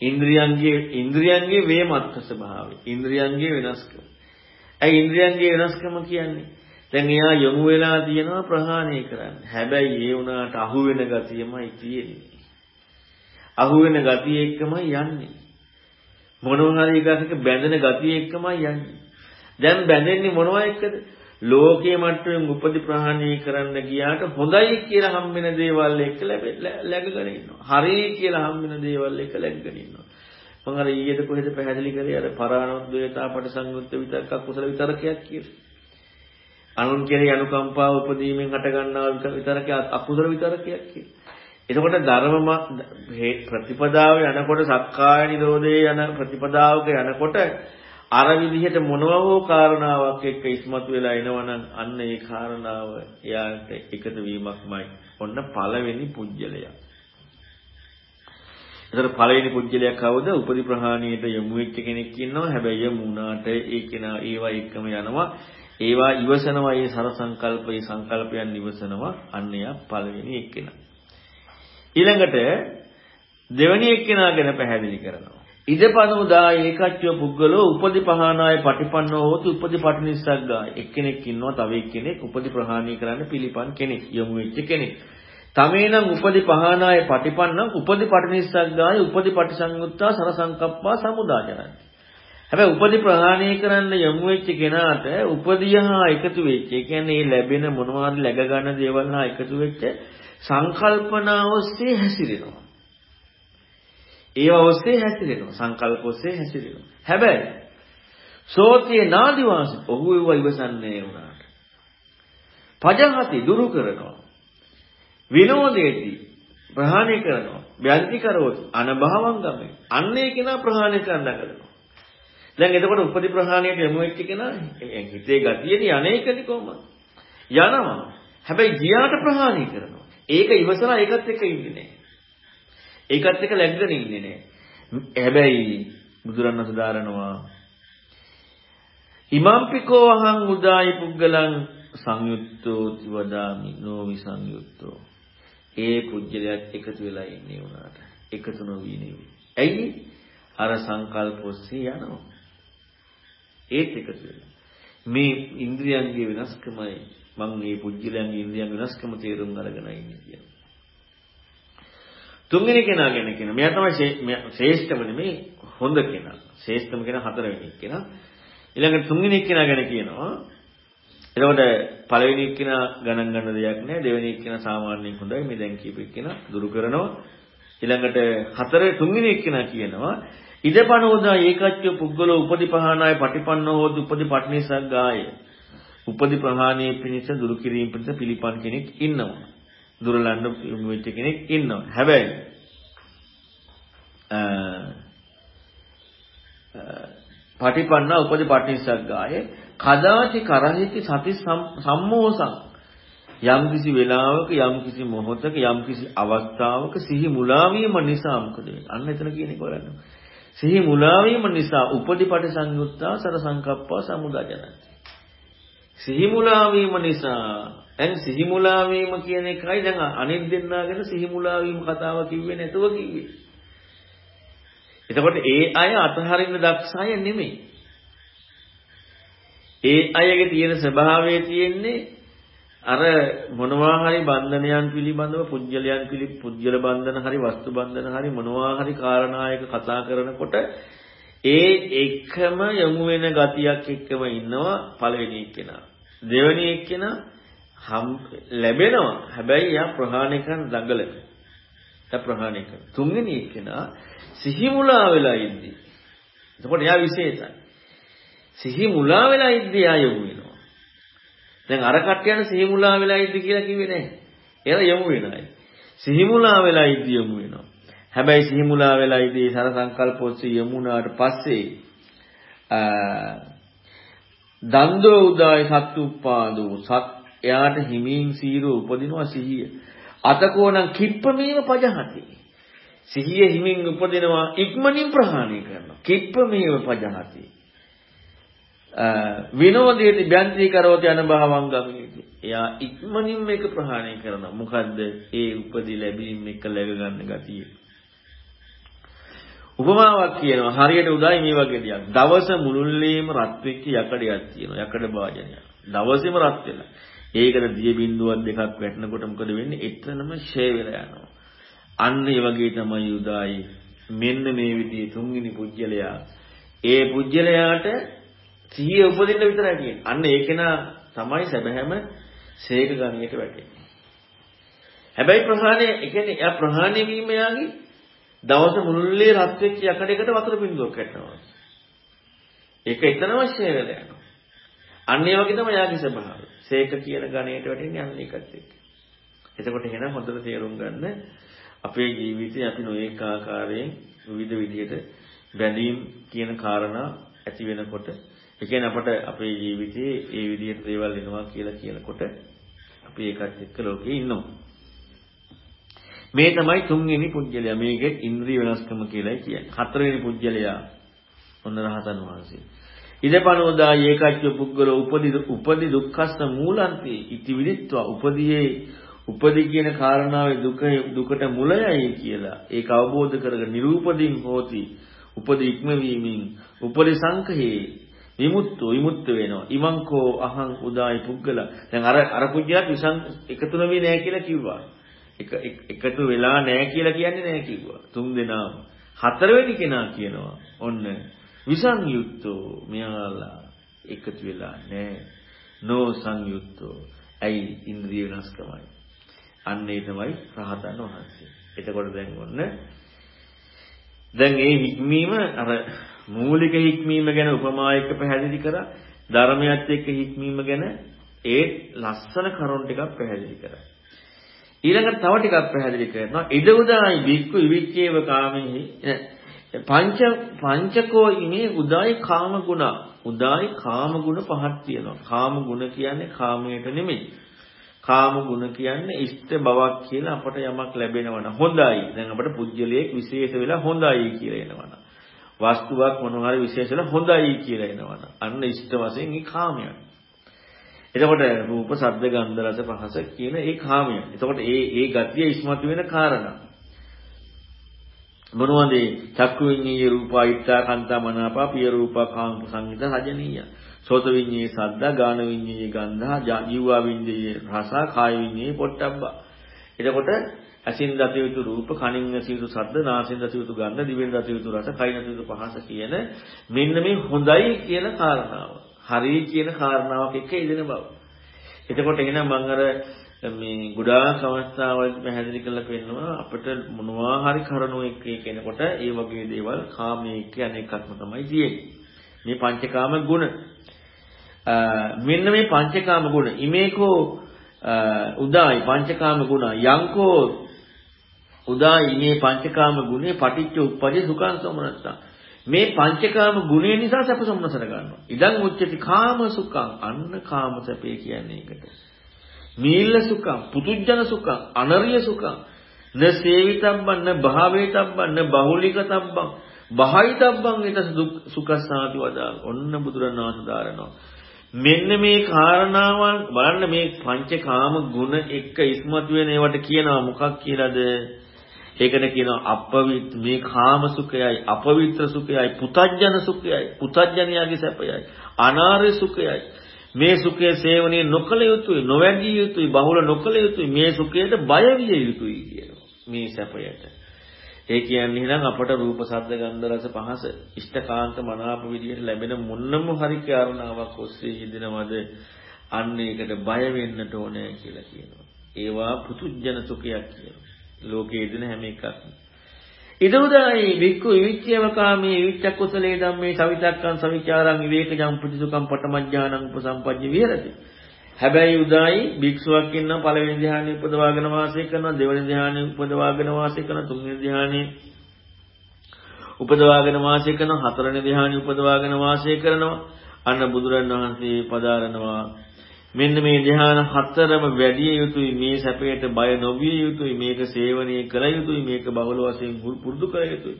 Speaker 1: ඉන්ද්‍රියන්ගේ ඉන්ද්‍රියන්ගේ වේමත්ත ස්වභාවය. ඉන්ද්‍රියන්ගේ වෙනස්කම. ඇයි ඉන්ද්‍රියන්ගේ වෙනස්කම කියන්නේ? දැන් එයා යොමු වෙලා තියෙනවා ප්‍රහාණය කරන්න. හැබැයි ඒ වුණාට අහු වෙන ගතියමයි තියෙන්නේ. අහු වෙන ගතිය එක්කමයි යන්නේ. මොනවා හරි එකක බැඳෙන ගතිය එක්කමයි යන්නේ. දැන් බැඳෙන්නේ මොනවා එක්කද? ලෝකයේ මට්ටමින් උපදි ප්‍රහාණය කරන්න ගියාට හොඳයි කියලා හම්බෙන දේවල් එක්ක läගගෙන ඉන්නවා. හරි කියලා හම්බෙන දේවල් එක්ක läගගෙන ඉන්නවා. මම අර ඊයේද කොහෙද පැහැදිලි කරේ අර පරාණොද්වේතා පටිසංයුත්ත විතක්ක කුසල විතරකයක් කියලා. අනුන් කෙරෙහි අනුකම්පාව උපදීමෙන් හට ගන්නා විතරක අකුසල විතරකයක් කියලා. එතකොට ධර්ම ප්‍රතිපදාව යනකොට සක්කාය නිරෝධයේ යන ප්‍රතිපදාවක යනකොට අර විදිහට මොනවා හෝ කාරණාවක් එක්ක ඉස්මතු වෙලා එනවනම් අන්න ඒ කාරණාව එයාට එකතු වීමක්මයි. ඔන්න පළවෙනි පුජ්‍යලයා. එතකොට පළවෙනි පුජ්‍යලයා කවුද? උපදි ප්‍රහාණියට යොමු වෙච්ච කෙනෙක් ඉන්නවා. හැබැයි යමු උනාට ඒ කෙනා ඒවා එක්කම යනවා. ඒවා ඉවසනවා. ඒ සර සංකල්ප, ඒ සංකල්පයන් ඉවසනවා. අන්න එයා පළවෙනි එක්කෙනා. ඊළඟට දෙවෙනි එක්කෙනා ගැන පැහැදිලි කරනවා. ඉදපනුදා ඒකච්ච පුද්ගලෝ උපදි පහනාය පටිපන්නෝ හෝතු උපදි පටිනිස්සග්ගා එක්කෙනෙක් ඉන්නවා තව එක්කෙනෙක් උපදි ප්‍රහාණය කරන්න පිළිපන් කෙනෙක් යොමු වෙච්ච කෙනෙක් තමේනම් උපදි පහනාය පටිපන්නම් උපදි පටිනිස්සග්ගාය උපදි පටිසංයුත්තා සරසංකප්පා සමුදාචරන්ති හැබැයි උපදි ප්‍රහාණය කරන්න යොමු වෙච්ච කෙනාට උපදිය හා එකතු වෙච්ච ඒ කියන්නේ මේ ලැබෙන මොනවාද läග ගන්න දේවල් හා එකතු වෙච්ච සංකල්පනා ඔස්සේ හැසිරෙනවා ඒව ඔස්සේ හැසිරෙනවා. සංකල්ප ඔස්සේ හැසිරෙනවා. හැබැයි සෝතියේ නාදිවාස ඔහු ඒව ඉවසන්නේ වුණාට. පජහති දුරු කරනවා. විනෝදේති ප්‍රහාණය කරනවා. ව්‍යන්ති කරවොත් අනභවං ගමයි. අන්නේ කෙනා ප්‍රහාණය කරන්න කරනවා. දැන් එතකොට උපදි ප්‍රහාණයට යමු වෙච්ච කෙනා හිතේ ගතියනේ අනේකනි කොහොමද? යනවා. හැබැයි ගියාට ප්‍රහාණය කරනවා. ඒක ඉවසලා ඒකත් එක්ක ඉන්නේ නැහැ. ඒකත් එක läග්ගෙන ඉන්නේ නෑ. හැබැයි බුදුරණන් සදාරනවා ඉමම්පිකෝ අහං උදායි පුද්ගලං සංයුත්තෝ වදාමි නොවි සංයුත්තෝ ඒ පුජ්‍යලයක් එකතු වෙලා ඉන්නේ උනාට එකතු නොවී නෙවෙයි. ඇයි? අර සංකල්ප ඔස්සේ යනවා. ඒත් එකතු වෙලා. මේ ඉන්ද්‍රියන්ගේ වෙනස්කමයි මම මේ පුජ්‍යලයන්ගේ ඉන්ද්‍රියන් වෙනස්කම තේරුම් අරගෙන ඉන්නේ කියන්නේ. තුන්වෙනි කෙනා ගැන කියන මෙයා තමයි ශ්‍රේෂ්ඨම නෙමෙයි හොඳ කෙනා. ශ්‍රේෂ්ඨම කෙනා හතරවෙනි කෙනා. ඊළඟට තුන්වෙනි කෙනා ගැන කියනවා. එතකොට පළවෙනි කෙනා ගණන් ගන්න දෙයක් නැහැ. දෙවෙනි කෙනා සාමාන්‍යයෙන් හොඳයි. මේ දැන් කියපු කෙනා දුරු කරනවා. ඊළඟට හතර තුන්වෙනි කෙනා කියනවා ඉදපනෝදා ඒකච්ච පුද්ගලෝ උපදීපහානාය පටිපන්නෝ හෝති උපදීපට්ඨිසග්ගාය. උපදී ප්‍රහාණයේ පිණිස දුරු කිරීම පිණිස පිළිපන් කෙනෙක් ඉන්නවා. දුරලන්න යොමු වෙච්ච කෙනෙක් ඉන්නවා. හැබැයි පටිපන්න උපදි පටිනිසග්ගාය කදාචි කරහිති සති සම්මෝසං යම් කිසි වෙලාවක යම් කිසි මොහොතක යම් කිසි අවස්ථාවක සිහි මුලා වීම නිසා මොකද වෙන්නේ? අන්න එතන කියන්නේ බලන්න. සිහි මුලා වීම නිසා උපදිපටි සංයුත්තා සර සංකප්පා සමුදාජනති. සිහි මුලා වීම නිසා දැන් සිහිමුලා වීම කියන එකයි දැන් අනිත් දෙන්නාගෙන සිහිමුලා වීම කතාව කිව්වේ නැතුව කිව්වේ. එතකොට ඒ අය අතහරින්න දක්ෂ අය නෙමෙයි. ඒ අයගේ තියෙන ස්වභාවය තියෙන්නේ අර මොනවා හරි බන්ධනයන් පිළිබඳව පුජ්‍යලයන් පිළි පුජ්‍යල බන්ධන හරි වස්තු බන්ධන හරි මොනවා හරි කාරණායක කතා කරනකොට ඒ එකම යොමු වෙන ගතියක් එක්කම ඉන්නවා පළවෙනි එක්කෙනා. දෙවෙනි එක්කෙනා ලැබෙනවා. හැබැයි එයා ප්‍රහාණය කරන්න දඟලන. එයා ප්‍රහාණය කරන. තුන්වෙනි එක්කෙනා සිහි මුලා වෙලා ඉද්දී. එතකොට එයා විශේෂයි. සිහි මුලා වෙලා ඉද්දී එයා යොමු වෙනවා. දැන් අර කට්ටියන සිහි මුලා වෙලා ඉද්දී කියලා කිව්වේ නැහැ. එයා යොමු වෙනයි. සිහි මුලා වෙලා ඉද්දී යොමු වෙනවා. හැබැයි සිහි මුලා වෙලා ඉදී සර සංකල්ප ඔස්සේ යමුනාට පස්සේ දන්දෝ උදායි සත්තුප්පාදෝ සත් එයාට හිමින් සීරුව උපදිනවා සිහිය. අතකෝනම් කිප්පමේව පජහති. සිහිය හිමින් උපදිනවා ඉක්මනින් ප්‍රහාණය කරනවා. කිප්පමේව පජහති. විනෝදයේදී බ්‍යන්ති කරවත යන භවංගමේදී. එයා ඉක්මනින් මේක ප්‍රහාණය කරනවා. මොකද්ද? ඒ උපදී ලැබීම එක läග ගන්න ගතිය. උපමාවක් කියනවා හරියට උදායි මේ වගේ දෙයක්. දවස මුළුල්ලේම රත් වෙච්ච යකඩයක් තියෙනවා. යකඩ භාජනයක්. දවසේම රත් වෙලා. ඒකට දිය බිඳුවක් දෙකක් වැටෙනකොට මොකද වෙන්නේ? එතනම ෂේ වෙලා යනවා. අන්න ඒ වගේ තමයි උදායි මෙන්න මේ විදිහේ තුන්වෙනි පුජ්‍යලයා ඒ පුජ්‍යලයාට සිහිය උපදින්න විතරයි තියෙන්නේ. අන්න ඒකේන තමයි සැබෑම සේක ගණයට වැටෙන්නේ. හැබැයි ප්‍රහාණය ඒ කියන්නේ එයා ප්‍රහාණය වීම යාගේ දවස මුළුල්ලේ රත් වෙච්ච යකඩයකට වතුර බින්දුවක් වැටෙනවා. ඒක එතනම ෂේ වෙලා යනවා. අන්න ඒ වගේ තමයි යාගේ ස්වභාවය. සේක කියන ගණයට වැටෙන්නේ අන්න ඒකත් එක්ක. එතකොට එහෙනම් හොඳට තේරුම් ගන්න අපේ ජීවිතේ අපි නොඑක ආකාරයෙන් විවිධ විදිහට බැඳීම් කියන කාරණා ඇති වෙනකොට ඒ කියන්නේ අපට අපේ ජීවිතේ ඒ විදිහට දේවල් එනවා කියලා කියනකොට අපි ඒකත් එක්ක ලෝකේ ඉන්නවා. මේ තමයි තුන්වෙනි පුජ්‍යලයා. මේකේ ඉන්ද්‍රිය වෙනස්කම කියලායි කියන්නේ. හතරවෙනි පුජ්‍යලයා ඔන්න රහතන් වහන්සේ. ඉදපනෝදා ඒකච්ච පුද්ගල උපදි උපදි දුක්ඛස්ස මූලන්ති ඉති විදිත්වා උපදියේ උපදි කියන කාරණාවේ දුක දුකට මුලයයි කියලා ඒක අවබෝධ කරගෙන නිරූපදීන් හෝති උපදි ඉක්මවීමෙන් උපදි සංඛේ විමුක්තු විමුක්ත වෙනවා. ඉමංකෝ අහං උදායි පුද්ගල. දැන් අර අර පුජ්‍යයක් විසං එකතු වෙන්නේ නැහැ කියලා කිව්වා. එක එකතු වෙලා නැහැ කියලා කියන්නේ නැහැ කිව්වා. තුන් දෙනාම. හතරවෙනි කෙනා කියනවා ඔන්න විසංයුක්තෝ මෙයාලා එකතු වෙලා නැහැ නෝ සංයුක්තෝ ඇයි ඉන්ද්‍රිය වෙනස්කමයි? අන්න ඒ තමයි රහතන් වහන්සේ. එතකොට දැන් ඔන්න දැන් ඒ හික්මීම අර මූලික හික්මීම ගැන උපමා එක්ක පැහැදිලි කරා ධර්මයත් එක්ක හික්මීම ගැන ඒ ලස්සන කරුණු ටිකක් පැහැදිලි කරා. ඊළඟට තව ටිකක් පැහැදිලි කරනවා ඉද උදායි වික්කු විවිච්චේව කාමෙහි පංච පංචකෝ ඉමේ උදායි කාම ගුණ උදායි කාම ගුණ පහක් තියෙනවා. කාම ගුණ කියන්නේ කාමයට නෙමෙයි. කාම ගුණ කියන්නේ ඉෂ්ට බවක් කියලා අපට යමක් ලැබෙනවන හොඳයි. දැන් අපට පුජ්‍යලයක් විශේෂ වෙලා හොඳයි කියලා එනවන. වස්තුවක් මොනවා හරි විශේෂ වෙලා හොඳයි කියලා එනවන. අන්න ඉෂ්ට වශයෙන් ඒ කාමයක්. එතකොට රූප, ශබ්ද, ගන්ධ, රස, පහස කියන ඒ කාමය. එතකොට ඒ ඒ ගතිය ඉස්මතු වෙන කාරණා. මොනවද චක්කු විඤ්ඤාය රූපා ඉත්තා කන්තා මනාපා පිය රූපා කාම සංහිත රජනීය සෝත විඤ්ඤේ සද්දා ගාන විඤ්ඤේ ගන්ධා ජීවා විඤ්ඤේ රස කාය විඤ්ඤේ පොට්ටබ්බා එතකොට ඇසින් දත යුතු රූප කනින් ඇස යුතු ශබ්ද නාසයෙන් දත යුතු ගන්ධ දිවෙන් දත යුතු රස කයින් දත යුතු පහස කියන මෙන්න මේ හොඳයි කියන කාරණාව. හරි කියන කාරණාවක් එක්ක ඉදෙන බව. එතකොට එහෙනම් මම අර මේ ගොඩාක් අවස්ථාවල් පැහැදිලි කරලා පෙන්නනවා අපිට මොනවා හරි කරුණු එක්ක කියනකොට ඒ වගේ දේවල් කාමයේ කියන එකක්ම තමයි තියෙන්නේ. මේ පංචකාම ගුණ. මෙන්න මේ පංචකාම ගුණ. ඉමේකෝ උදායි. පංචකාම ගුණ. යංකෝ උදායි මේ පංචකාම ගුණේ පටිච්ච උප්පදි සුඛං සමනත්තා මේ පංචකාම ගුණය නිසා සැප සම්මසර ගන්නවා. ඉදන් උච්චති කාම සුඛං. අන්න කාම සැපේ කියන්නේ ඒකට. මීල්ල සුඛං පුතුජන සුඛං අනරිය සුඛං. න සේවිතබ්බන් න භාවේතබ්බන් න බහුලිකතබ්බන් බහයිතබ්බන් ඊට සුඛසාති වදාල් ඔන්න බුදුරණවහන්සේ දාරනවා. මෙන්න මේ කාරණාවන් බලන්න මේ පංචකාම ගුණ එක්ක ඉස්මතු වෙන ඒවට කියනවා මොකක් කියලාද? ඒකට කියනවා අපවිත් මේ කාම සුඛයයි අපවිත්‍ර සුඛයයි පුතඥන සුඛයයි පුතඥයාගේ සැපයයි අනාර්ය සුඛයයි. මේ සුඛයේ සේවනයේ නොකල යුතුයි නොවැඩිය යුතුයි බහුල නොකල යුතුයි. මේ සුඛයට බය විය යුතුයි කියනවා මේ සැපයට. ඒ කියන්නේ නම් අපට රූප ශබ්ද ගන්ධ රස පහස ඉෂ්ඨකාන්ත මනාප විදියට ලැබෙන මොන්නම හරි කාරණාවක් ඔස්සේ යෙදෙනවද අන්න ඒකට බය වෙන්නට ඕනේ කියලා කියනවා. ඒවා පුතුජන සුඛයක් කියනවා. ලෝකයේ යෙදෙන හැම එකක්ම ඉදෝදායි වික්ඛු විවිච්ඡේවකාමී විවිච්ඡ කුසලේ ධම්මේ සවිතක්කං සවිචාරං විවේකජං ප්‍රතිසුඛං පටමඥානං උපසම්පජ්ජ විහෙරති. හැබැයි උදායි භික්ෂුවක් ඉන්නවා පළවෙනි ධ්‍යානෙ උපදවාගෙන වාසය කරනවා දෙවෙනි ධ්‍යානෙ උපදවාගෙන වාසය කරනවා තුන්වෙනි ධ්‍යානෙ උපදවාගෙන වාසය කරනවා හතරවෙනි ධ්‍යානෙ උපදවාගෙන වාසය කරනවා අන්න බුදුරණවහන්සේ පදාරනවා මෙන්න මේ ධ්‍යාන හතරම වැඩි යුතුයි. මේ සැපයට බය නොවිය යුතුයි. මේක සේවනීය කළ යුතුයි. මේක බහුල වශයෙන් පුරුදු කළ යුතුයි.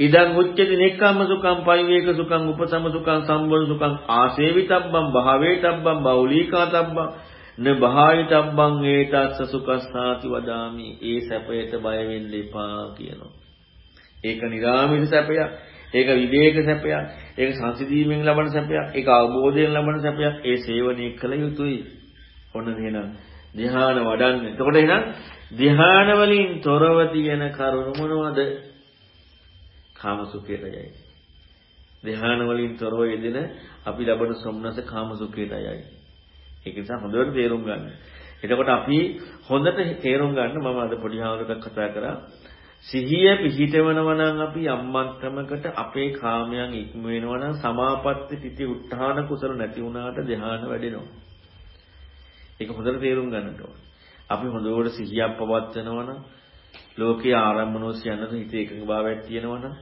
Speaker 1: ඉදං උච්චති නෙක්ඛම්ම සුඛං පරිවේක සුඛං උපසම සුඛං සම්බුදු සුඛං ආසේවිතබ්බං භාවේතබ්බං බෞලීකාතබ්බං න බහායිතබ්බං ඒතස්ස සුඛස්සාති වදාමි. ඒ සැපයට බය වෙන්න එපා කියනවා. ඒක නිරාමිත සැපයක්. ඒක විවේක සැපයක්. ඒක සංසිඳීමෙන් ලබන සැපයක්. ඒක අවබෝධයෙන් ලබන සැපයක්. ඒ සේවනය කළ යුතුයි. ඔන්න එහෙනම් ධ්‍යාන වඩන්න. එතකොට එහෙනම් ධ්‍යාන වලින් තොරව තියෙන කරුණ මොනවද? කාමසුඛයටයි. ධ්‍යාන වලින් තොරව යෙදෙන අපි ලබන සොම්නස කාමසුඛයටයි. ඒක නිසා හොඳට තේරුම් ගන්න. එතකොට අපි හොඳට තේරුම් ගන්න මම අද පොඩි හාමුදුරුවෝ කතා කරා සිහිය පිහිටවනවා නම් අපි යම්මන්ත්‍රමකට අපේ කාමයන් ඉක්ම වෙනවා නම් සමාපatti පිටි උත්හාන කුසල නැති වුණාට ධ්‍යාන වැඩෙනවා. ඒක හොඳට තේරුම් ගන්නට ඕනේ. අපි හොඳට සිහියක් පවත්වනවා නම් ලෝකයේ ආරම්භනෝස් යනද හිතේ එකඟ භාවයක් තියෙනවා නම්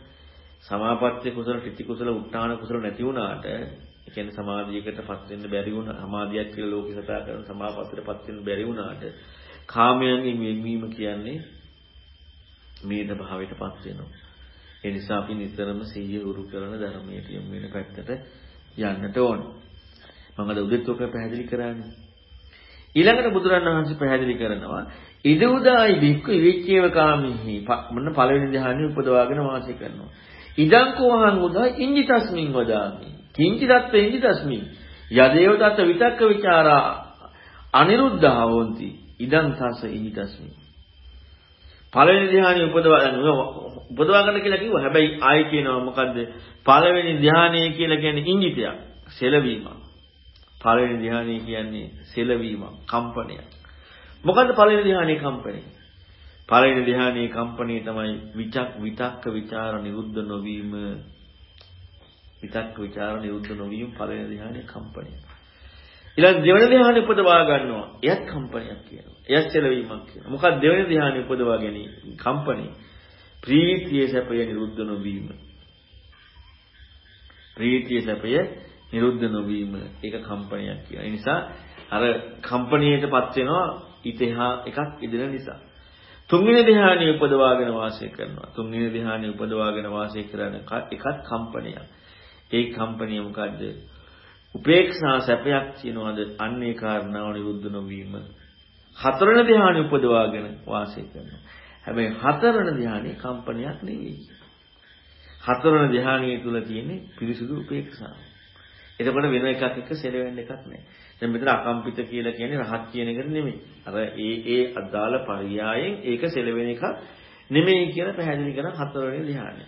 Speaker 1: සමාපatti කුසල පිටි කුසල උත්හාන කුසල නැති වුණාට ඒ කියන්නේ සමාධියකටපත් වෙන්න බැරි වුණ සමාධියක් කියලා ලෝකේ කතා කරන සමාපත්තියටපත් වෙන්න බැරි වුණාට කාමයන්ගෙන් වෙන්වීම කියන්නේ මේද භාවයට පත් වෙනවා. ඒ නිසා අපි නිතරම සිහිය උරු කරන ධර්මයට යොමු වෙන පැත්තට යන්නට ඕන. මම අද උදේත් ඔක පැහැදිලි කරන්නේ. ඊළඟට බුදුරණන් වහන්සේ පැහැදිලි කරනවා ඉදුදායි බික්කු විච්ඡේව කාමීහි මොන පළවෙනි ධ්‍යානෙ උපදවාගෙන වාසය කරනවා. ඉදං කෝහං උදා ඉන්දිතස්මින් වදාමි. කිංචි දත්ත ඉන්දිතස්මින් යදේව දත්ත විතක්ක ਵਿਚාරා අනිරුද්ධා හොಂತಿ ඉදං තස ඉන්දිතස්මින් පළවෙනි ධ්‍යානෙ උපදවා ගන්න. උපදවා ගන්න කියලා කිව්වා. හැබැයි ආයි කියනවා මොකද්ද? පළවෙනි ධ්‍යානෙ කියලා කියන්නේ ඉංගිතයක්. සෙලවීම. පළවෙනි ධ්‍යානෙ කියන්නේ සෙලවීම, කම්පනය. මොකද්ද පළවෙනි ධ්‍යානෙ කම්පනය? පළවෙනි ධ්‍යානෙ කම්පනය තමයි විචක් විතක්ක ਵਿਚාර නිරුද්ධ නොවීම. විතක්ක ਵਿਚාර නිරුද්ධ නොවීම පළවෙනි ධ්‍යානෙ කම්පනය. ඊළඟ දෙවෙනි ධ්‍යානෙ උපදවා ගන්නවා. එයත් කම්පනයක් කියනවා. එයත් සැලවීමක් කියනවා. මොකක්ද දෙවෙනි ධ්‍යානෙ උපදවා ගැනීම? කම්පණය. ප්‍රීතිය සැපය නිරුද්ධ නොවීම. ප්‍රීතිය සැපය නිරුද්ධ නොවීම. ඒක කම්පනයක් කියනවා. ඒ නිසා අර කම්පණියටපත් වෙනවා ඉතහා එකක් ඉදෙන නිසා. තුන්වෙනි ධ්‍යානෙ උපදවාගෙන වාසය කරනවා. තුන්වෙනි ධ්‍යානෙ උපදවාගෙන වාසය කරන එකත් කම්පනයක්. ඒ කම්පනිය මොකද්ද? උපේක්ෂා සැපයක් කියනවාද අන්නේ කාරණාව නිරුද්ධ නොවීම. හතරන ධ්‍යානෙ උපදවාගෙන වාසය කරනවා. හැබැයි හතරන ධ්‍යානෙ කම්පනයක් නෙවෙයි. හතරන ධ්‍යානෙ තුල තියෙන්නේ පිරිසුදු උපේක්ෂාව එතකොට වෙන එකක් එක්ක සෙලවෙන්න එකක් නැහැ දැන් මෙතන අකම්පිත කියලා කියන්නේ රහත් කියන එක නෙමෙයි. අර ඒ ඒ අදාළ පරියායෙන් ඒක සෙලවෙන එක නෙමෙයි කියලා පැහැදිලි කරන හතරවෙනි ධ්‍යානෙ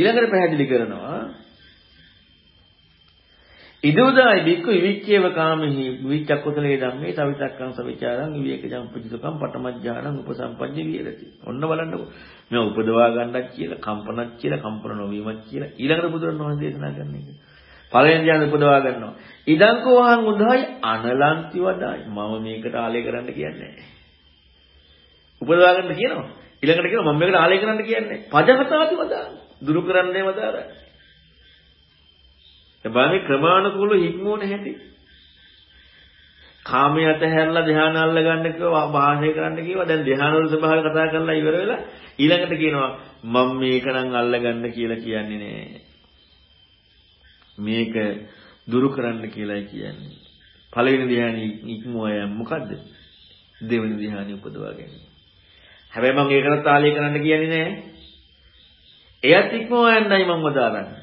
Speaker 1: ඊළඟට පැහැදිලි කරනවා ඉදෝදායි බික්කු විවිච්චේව කාමෙහි විවිච්ච කුසලේ ධම්මේ තවිතක්කං සවිචාරං විවේකජං පුජිතකම් පටමඥානං උපසම්පජ්ජ විහෙරති. ඔන්න බලන්නකො. මේ උපදවා ගන්නක් කියලා, කම්පනක් කියලා, කම්පන නොවීමක් කියලා ඊළඟට බුදුරණවහන්සේ දේශනා කරන එක. පළවෙනි ධ්‍යාන උපදවා ගන්නවා. ඉදං කෝහං උදායි අනලන්ති වදායි. මම මේකට ආලය කරන්න කියන්නේ නැහැ. උපදවා ගන්න කියනවා. ඊළඟට කියනවා මම මේකට ආලය කරන්න කියන්නේ. පජහතාති වදායි. දුරු කරන්නේම දාරයි. ඒ බලන්නේ ක්‍රමානුකූලව හික්මෝන හැටි. කාමයේ අතහැරලා ධ්‍යාන අල්ල ගන්න කිව්වා වාහනය කරන්න කිව්වා. දැන් ධ්‍යාන වල ස්වභාවය කතා කරලා ඉවර වෙලා ඊළඟට කියනවා මම මේක නම් අල්ල ගන්න කියලා කියන්නේ නෑ. මේක දුරු කරන්න කියලායි කියන්නේ. පළවෙනි ධ්‍යානෙ ඉක්මුවා මොකද්ද? දෙවෙනි ධ්‍යානෙ උපදවා ගැනීම. හැබැයි මම ඒකට තාලය කරන්න කියන්නේ නෑ. එයත් ඉක්මවා යන්නයි මම වදාරන්නේ.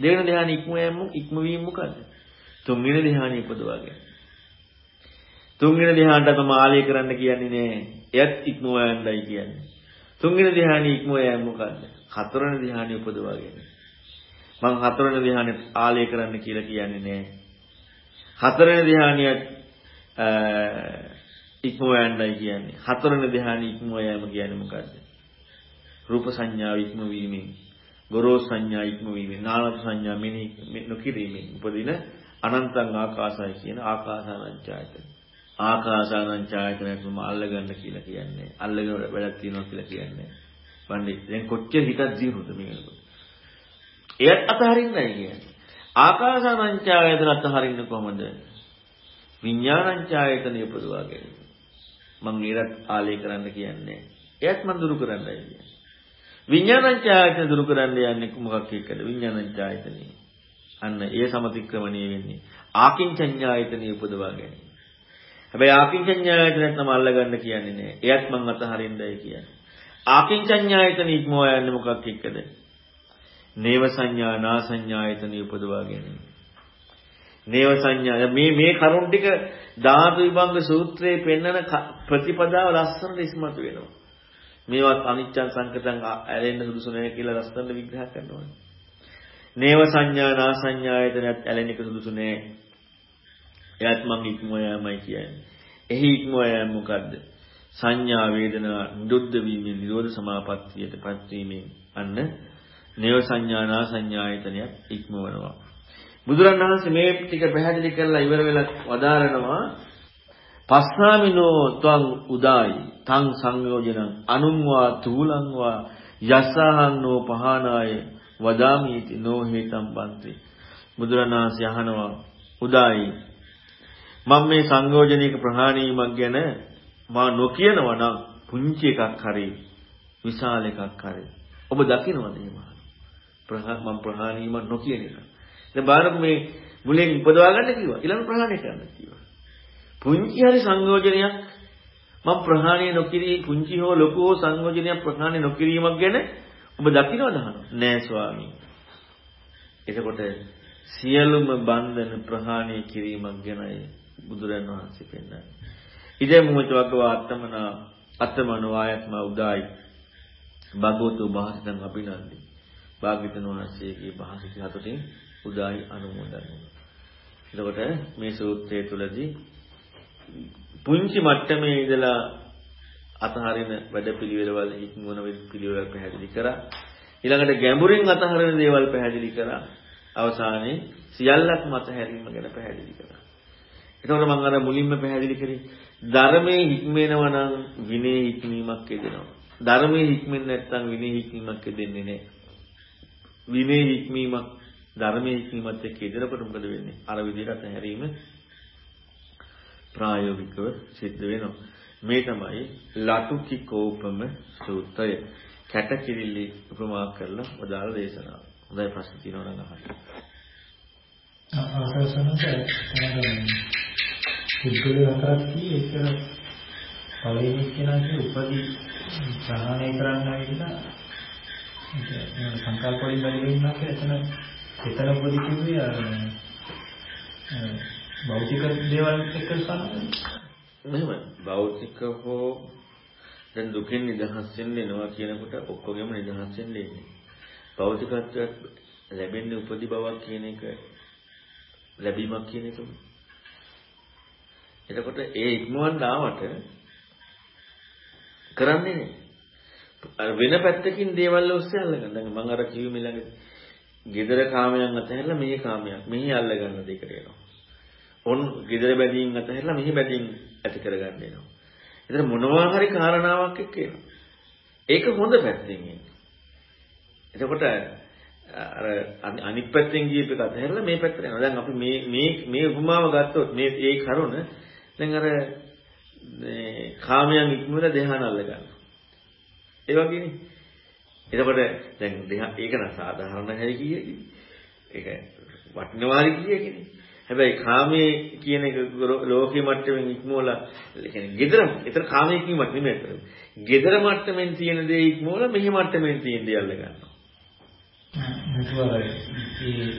Speaker 1: දෙවෙනි ධ්‍යානෙ ඉක්මවීම ඉක්මවීම මොකද්ද? තුන්වෙනි ධ්‍යානෙ උපදවාගෙන. තුන්වෙනි ධ්‍යානට තම ආලය කරන්න කියන්නේ නෑ. එයත් ඉක්මවා යන්නයි කියන්නේ. තුන්වෙනි ධ්‍යානෙ ඉක්මවා යෑම මොකද්ද? හතරවෙනි ධ්‍යානෙ උපදවාගෙන. මම හතරවෙනි ධ්‍යානෙ ආලය කරන්න කියලා කියන්නේ නෑ. හතරවෙනි ධ්‍යානියත් ඉක්මවා යන්නයි කියන්නේ. හතරවෙනි ධ්‍යානෙ ඉක්මවා යෑම කියන්නේ මොකද්ද? රූප සංඥාව ඉක්ම වීමෙන් ගොරෝසු සංඥා ඉක්ම වීමෙන් නානත් සංඥා මෙනෙහි නොකිරීමෙන් උපදින අනන්තං ආකාසයි කියන ආකාසානංචායතන. ආකාසානංචායතනයත් මම අල්ලගන්න කියලා කියන්නේ අල්ලගෙන වැඩක් තියෙනවා කියලා කියන්නේ. වන්නේ දැන් කොච්චර හිතක් දිනුද මේකට? එයත් අතහරින්නයි කියන්නේ. ආකාසානංචායතන අතහරින්න කොහමද? විඥානංචායතනෙ උපදවා ගැනීම. මම ඊරත් ආලේ කරන්න කියන්නේ. එයත් මම දුරු කරන්නයි කියන්නේ. විඥානංචායතන දුරු කරන්න යන්නේ මොකක් එක්කද? විඥානංචායතනෙ. අන්න ඒ සමතික්‍රමණය වෙන්නේ. ආකින්චඤ්ඤායතනෙ උපදවා ගැනීම. හැබැයි ආකින්චඤ්ඤායතනත් නම් අල්ලගන්න කියන්නේ නෑ. එයත් මං අතහරින්නයි කියන්නේ. ආකින්චඤ්ඤායතන ඉක්මවා යන්නේ මොකක් එක්කද? නේව සංඥා නා සංඥායතන උපදවා ගැනීම. නේව සංඥා මේ මේ කරුණ ටික ධාතු විභංග සූත්‍රයේ පෙන්වන ප්‍රතිපදාව ලස්සනට ඉස්මතු වෙනවා. මේවත් අනිච්චං සංකතං ඇලෙන්න සුදුසු නැහැ කියලා ලස්සනට විග්‍රහ කරනවා. නේව සංඥා නා සංඥායතනත් ඇලෙන්න එක සුදුසු නැහැ. එයත් මං ඉක්මව යෑමයි කියන්නේ. එහි ඉක්මව යෑම මොකද්ද? සංඥා වේදනා නිරුද්ධ වීමෙන් නිරෝධ සමාපත්තියට පත්වීමෙන් අන්න නේව සංඥා නා සංඥායතනයත් ඉක්මවනවා. බුදුරණවහන්සේ මේ ටික පැහැදිලි කරලා ඉවර වෙලා වදාරනවා පස්සාමිනෝ ත්වං උදායි තං සංයෝජනං අනුම්වා තූලංවා යසහන්නෝ පහනාය වදාමීති නෝ හේතම් බන්ති. බුදුරණවහන්සේ අහනවා උදායි මම මේ සංයෝජනයක ප්‍රහාණය වීමක් ගැන මා නොකියනවා නම් පුංචි එකක් හරි විශාල එකක් හරි ඔබ දකින්නවද එහෙම? මම ප්‍රහාණය වීමක් නොකියන එක. දැන් බාරක මේ මුලින් උපදවා ගන්න කිව්වා. ඊළඟ ප්‍රහාණය කරන්න කිව්වා. පුංචි හරි සංයෝජනයක් මම ප්‍රහාණය නොකිරී පුංචි හෝ ලොකු හෝ සංයෝජනයක් ප්‍රහාණය නොකිරීමක් ගැන ඔබ දකින්නවද අහනවා නෑ ස්වාමී. එතකොට සියලුම බන්ධන ප්‍රහාණය කිරීමක් ගැනයි බුදුරන් වහන්සේ පෙන්නන්නේ ඉදේ මුච වග්ගවා අත්තමන අත්තමන වායත්ම උදායි. භගවතු භාසිතං අභිනන්දි. භාග්‍යවතුන් වහන්සේගේ භාසිත හතටින් උදායි අනුමෝදන් එතකොට මේ සූත්‍රය තුලදී පුංචි මට්ටමේ ඉඳලා අතහරින වැඩපිළිවෙළවල් ඉක්මවන පිළිවෙල පැහැදිලි කරා. ඊළඟට ගැඹුරින් අතහරින දේවල් පැහැදිලි කරා. අවසානයේ සියල්ලක්ම අතහැරීම ගැන පැහැදිලි කරා. එතකොට මම අර මුලින්ම පැහැදිලි කරේ ධර්මයේ හික්මෙනවා නම් විනය හික්මීමක් එදෙනවා. ධර්මයේ හික්මෙන්නේ නැත්නම් විනය හික්මීමක් එදෙන්නේ නැහැ. විනය හික්මීමක් ධර්මයේ හික්මීමත් එක්ක එදෙනකොට මොකද වෙන්නේ? අර විදිහට අතහැරීම ප්‍රායෝගිකව සිද්ධ වෙනවා. මේ තමයි ලටුකිකෝපම සූත්‍රය. කැටකිරිලි උපමා කරලා වදාළ දේශනාව. හොඳයි ප්‍රශ්න තියෙනවා නම් අහන්න.
Speaker 2: ආසසනට පුද්ගල හතරක් කී ඒක පළවෙනි කෙනා කිය උපදී ප්‍රහාණය කරන්න ඇවිල්ලා ඒක සංකල්ප වලින් බැලුවෙන්න කියලා එතන එතන උපදී කිව්වේ අර භෞතික දේවල් එක්ක සම්බන්ධ
Speaker 1: මෙහෙම භෞතික හෝ දැන් දුකින් නිදහස් වෙන්න එනවා කියනකොට ඔක්කොගෙම නිදහස් වෙන්න ඉන්නේ. භෞතිකත්වයක් ලැබෙන්නේ උපදි බවක් කියන එක ලැබීමක් කියන එක. එතකොට ඒ ඉක්මවන්න ආවට කරන්නේ නේ. අර වෙන පැත්තකින් දේවල් ඔස්සේ අල්ලගන්න. දැන් මම අර කිව්වේ ළඟ gedara කාමයන් අතහැරලා මේ කාමයක් මෙහි අල්ලගන්න දෙකට එනවා. ඔන් gedara බැඳීම් අතහැරලා මෙහි බැඳීම් ඇති කරගන්න එනවා. ඒතර මොනවා හරි කාරණාවක් එක්ක එනවා. ඒක හොඳ පැත්තෙන් එන්නේ. එතකොට අර අනිත් පැත්තෙන් ගියප එක අතහැරලා මේ පැත්තට යනවා. දැන් අපි මේ මේ මේ උපමාව ගත්තොත් මේ ඒ කරුණ දැන් අර මේ කාමයන් ඉක්මවලා දෙහාන අල්ල ගන්නවා. ඒ වගේනේ. එතකොට දැන් දෙහා ඒක න සාධාරණ හැයි කියේ. ඒක වටිනවාරි කියේ හැබැයි කාමයේ කියන එක ලෝකේ මට්ටමින් ඉක්මවලා කියන්නේ gedara ඒතර කාමයේ කීමක් නෙමෙයි අතර. gedara මට්ටමින් තියෙන දේ ඉක්මවලා මෙහි මට්ටමින් තියෙන දේ අල්ල ගන්නවා.
Speaker 2: මුතුවර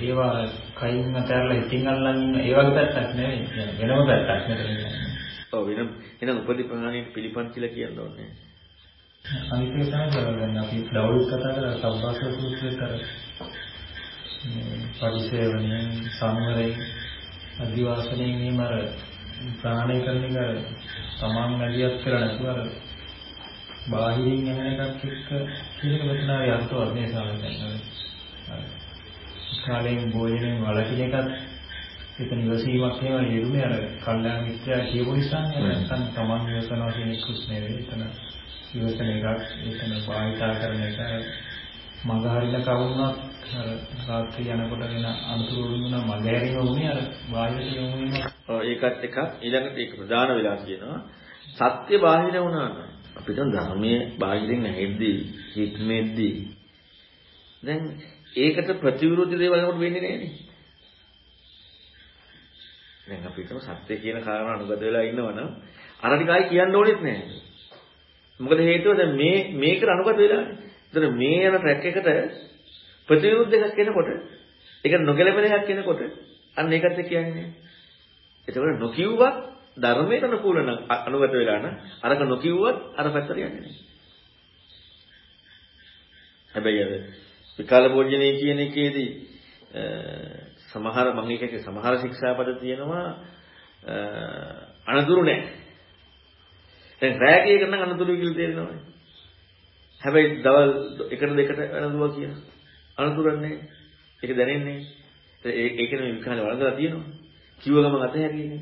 Speaker 2: ඒවා කයින් අතහැරලා හිතින් අල්ලන් ඉන්න ඒ වගේ පැත්තක් නෙවෙයි වෙනම පැත්තක් නෙවෙයි.
Speaker 1: ඔව් වෙනම එහෙනම් උපදි ප්‍රහාණයට පිළිපන් කියලා කියන්න ඕනේ.
Speaker 2: අනිත් එක තමයි දැන් අපි ඩවුල් කතා කරලා සබ්බාස සූත්‍රය කරා. පරිසේවණයෙන් සංවරයෙන් අදිවාසණයෙන් එහෙම අර ප්‍රාණය කරන එක තමන් වැඩියක් කරලා නැතුව අර බාහිරින් එන එකක් එක්ක කියන එක මෙතන යන්තවත් නේ සාමාන්‍යයෙන්. කාලයෙන් භෝජනයෙන් වළකින එකත් එතන ඉවසීමක් එහෙම යෙදුනේ අර කල්යාණ මිත්‍යා කියපු නිසා නැත්නම් තමන් ඉවසනවා කියන එකකුත් නෙවෙයි එතන ඉවසන එකක් එතන භාවිතා කරන එක මඟ හරින කවුරුනක් අර රාත්‍රී යනකොට වෙන අනුතුරු වුණා මගහැරීම වුණේ අර බාහිරට යොමු වීම.
Speaker 1: ඔව් ඒකත් එකක් ඊළඟට ඒක ප්‍රධාන වෙලා කියනවා සත්‍ය බාහිර වුණා නම් අපිට ධර්මයේ බාහිරින් ඇහෙද්දී හිතෙද්දී දැන් ඒකට ප්‍රතිවිරුද්ධ දේවල් නමුත් වෙන්නේ නැහැනේ. දැන් අපිට සත්‍ය කියන කාරණා අනුගත වෙලා ඉන්නවනම් අර ටික ආයි කියන්න ඕනෙත් නැහැ. මොකද හේතුව දැන් මේ මේකට අනුගත වෙලානේ. ඒතර මේ යන ට්‍රැක් එකට ප්‍රතිවිරුද්ධ එකක් කෙනකොට ඒක නොගැලපෙන එකක් කෙනකොට අන්න ඒකත් කියන්නේ. එතකොට නොකියුවත් ධර්මයට අනුකූල නම් අනුගත වෙලා නම් අරක නොකියුවත් අර පැත්තට යන්නේ නැහැ. හැබැයි අර විකාල භෝජනයේ කියන එකේදී සමහර මම එකේ සමහර ශික්ෂාපද තියෙනවා අනතුරු නැහැ. දැන් රැකී එක නම් අනතුරු කියලා තේරෙනවනේ. හැබැයි දවල් එකට දෙකට අනතුරුවා කියන අනතුරක් නැහැ. ඒක දැනෙන්නේ. ඒක ඒකනේ මේ විකාලේ වළඳලා තියෙනවා. කිව්ව ගමන් අතහැරියනේ.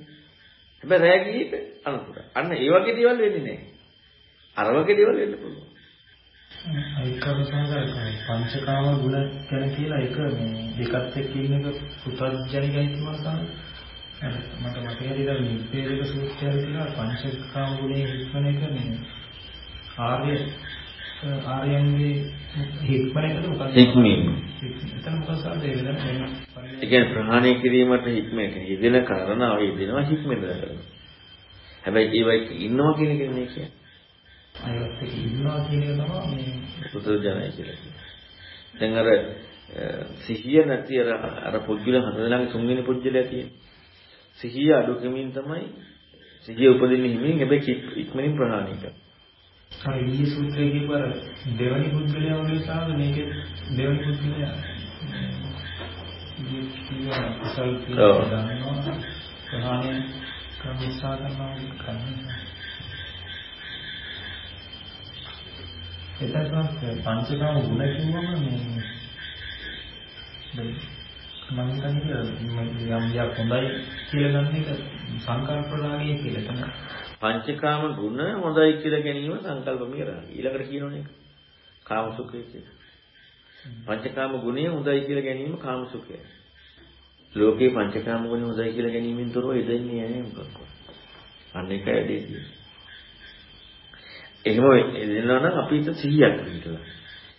Speaker 1: හැබැයි රැකී එක අනතුර. අන්න ඒ වගේ දේවල් වෙන්නේ නැහැ. අර වගේ දේවල් වෙන්න පුළුවන්.
Speaker 2: ඒකම සංගායකයි පංචකාම ගුණ ගැන කියලා එක මේ දෙකත් එක්ක ඉන්න එක පුතත්ජනිකයි කියනවා තමයි. මට මතකයි ඉතින් නිබ්බේධක සූත්‍රය කියලා පංචකාම ගුණේ හික්මන එක මේ ආර්ය ආර්යයන්ගේ හික්මන එකට මොකක්ද?
Speaker 1: හික්මීම.
Speaker 2: එතන මොකක්ද?
Speaker 1: ඒ කියන්නේ ප්‍රහාණය කිරීමට හික්ම යෙදෙන කාරණාව යෙදෙනවා හික්මෙන්. හැබැයි ඒවයි ඉන්නවා කියන එක නේ කියන්නේ.
Speaker 2: අයත් එක්ක ඉන්නවා කියන එක තමයි මේ
Speaker 1: පුදුජනයි කියලා කියන්නේ. දැන් අර සිහිය නැති අර අර පුද්ගල හතරලඟ තුන්වෙනි පුද්ගලයා තියෙන. සිහිය අඩු කෙමින් තමයි සිහිය උපදින්නේ හිමින් හැබැයි ඉක්මනින් ප්‍රහාණය කරනවා.
Speaker 2: අර ඊයේ සූත්‍රයේ කියපර දෙවනි පුද්ගලයා වගේ සාම මේකේ දෙවනි පුද්ගලයා ඊයේ කියන කුසල් කියන දන්නවා ප්‍රහාණය කරන උත්සාහ කරනවා කරන්නේ එතකොට පංචකාම ගුණ කිව්වම මේ මම හිතන්නේ යම් යක් හොඳයි කියලා ගන්න එක සංකල්ප රාගය කියලා තමයි.
Speaker 1: පංචකාම ගුණ හොඳයි කියලා ගැනීම සංකල්පමය රාගය. ඊළඟට කියනෝනේ කාම සුඛය කියලා. පංචකාම ගුණය හොඳයි කියලා ගැනීම කාම සුඛය. ලෝකේ පංචකාම ගුණ හොඳයි කියලා ගැනීමෙන් තොරව ඉදෙන්නේ නැහැ මොකක්ද? අන්න ඒකයි ඇදෙන්නේ. එහෙම එදෙනවා නම් අපිට 100ක් විතර.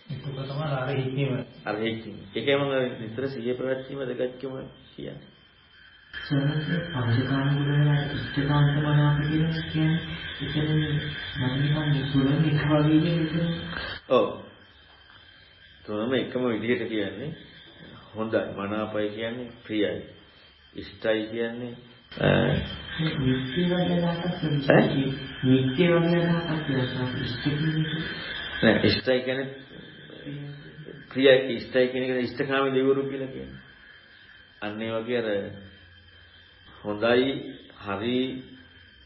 Speaker 2: ඒක තමයි අර හික්මීම.
Speaker 1: අර හික්මීම. ඒකයි මම විතර 100 ප්‍රවැත්වීම දෙකක්ම කියන්නේ.
Speaker 3: සමහර පංචකාම වල ඉෂ්ඨකාන්ත මනාප කියන කියන්නේ එතන මම නිකන් තුනම එක වගේ නේද?
Speaker 1: ඔව්. තුනම එකම විදිහට කියන්නේ හොඳයි මනාපයි කියන්නේ ප්‍රියයි. ඉෂ්ටයි කියන්නේ
Speaker 3: නිත්‍ය
Speaker 1: නෑ ඉෂ්ටයි කියන්නේ ප්‍රියයි ඉෂ්ටයි කියන එක ඉෂ්ටකාමී දෙවිවරු කියලා කියන්නේ. අන්න ඒ වගේ අර හොඳයි හරි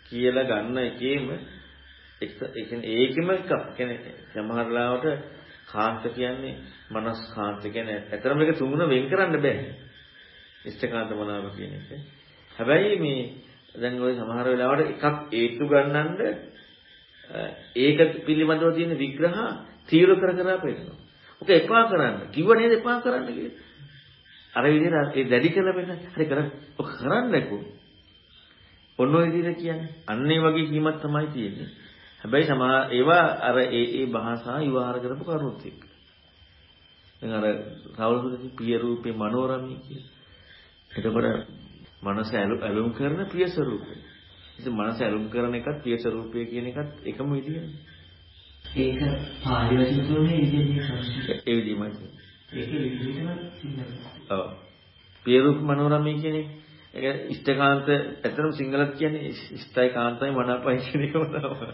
Speaker 1: කියලා ගන්න එකේම ඒ කියන්නේ ඒකෙම එකක්. කියන්නේ සමහර ලාවට කාන්ත කියන්නේ මනස් කාන්ත කියන්නේ ඇත්තටම මේක තුන වෙන් කරන්න බෑ. ඉෂ්ටකාන්ත මනාව කියන එක. හැබැයි මේ දැන් ওই සමහර වෙලාවට එකක් ඒතු ගන්නඳ ඒක පිළිබඳව තියෙන විග්‍රහ තීව්‍ර කර කර පෙන්නනවා. ඔක එපා කරන්න. කිව්ව නේද එපා කරන්න කියලා. අර විදිහට ඒ දැඩි කරලා පෙන්නන. හරි කරන්න. ඔක කරන්නකෝ. ඔන්න ඔය විදිහට කියන්නේ. අන්න ඒ වගේ කීමක් තමයි තියෙන්නේ. හැබැයි සමහර ඒවා අර ඒ ඒ භාෂා විවහාර කරපු කරුණුත් එක්ක. දැන් අර රවුලුගේ පිය රූපේ මනෝරමී කියන. එතකොට මනස ඇලුම් කරන ප්‍රිය ස්වરૂපය. ඉතින් මනස ඇලුම් කරන එකත් ප්‍රිය ස්වરૂපය කියන එකත් එකම විදියනේ.
Speaker 3: ඒක පාලි වශයෙන් තුනේ ඉන්නේ
Speaker 1: ඒ විදිහමයි.
Speaker 3: ඒකේ විදිහටම සිංහල.
Speaker 1: ඔව්. ප්‍රිය රූප මනෝරමී කියන්නේ ඒක ඉෂ්ඨකාන්ත ඇත්තටම සිංහලත් කියන්නේ ඉෂ්ඨයි කාන්තයි මනාපයි කියන එකම තමයි.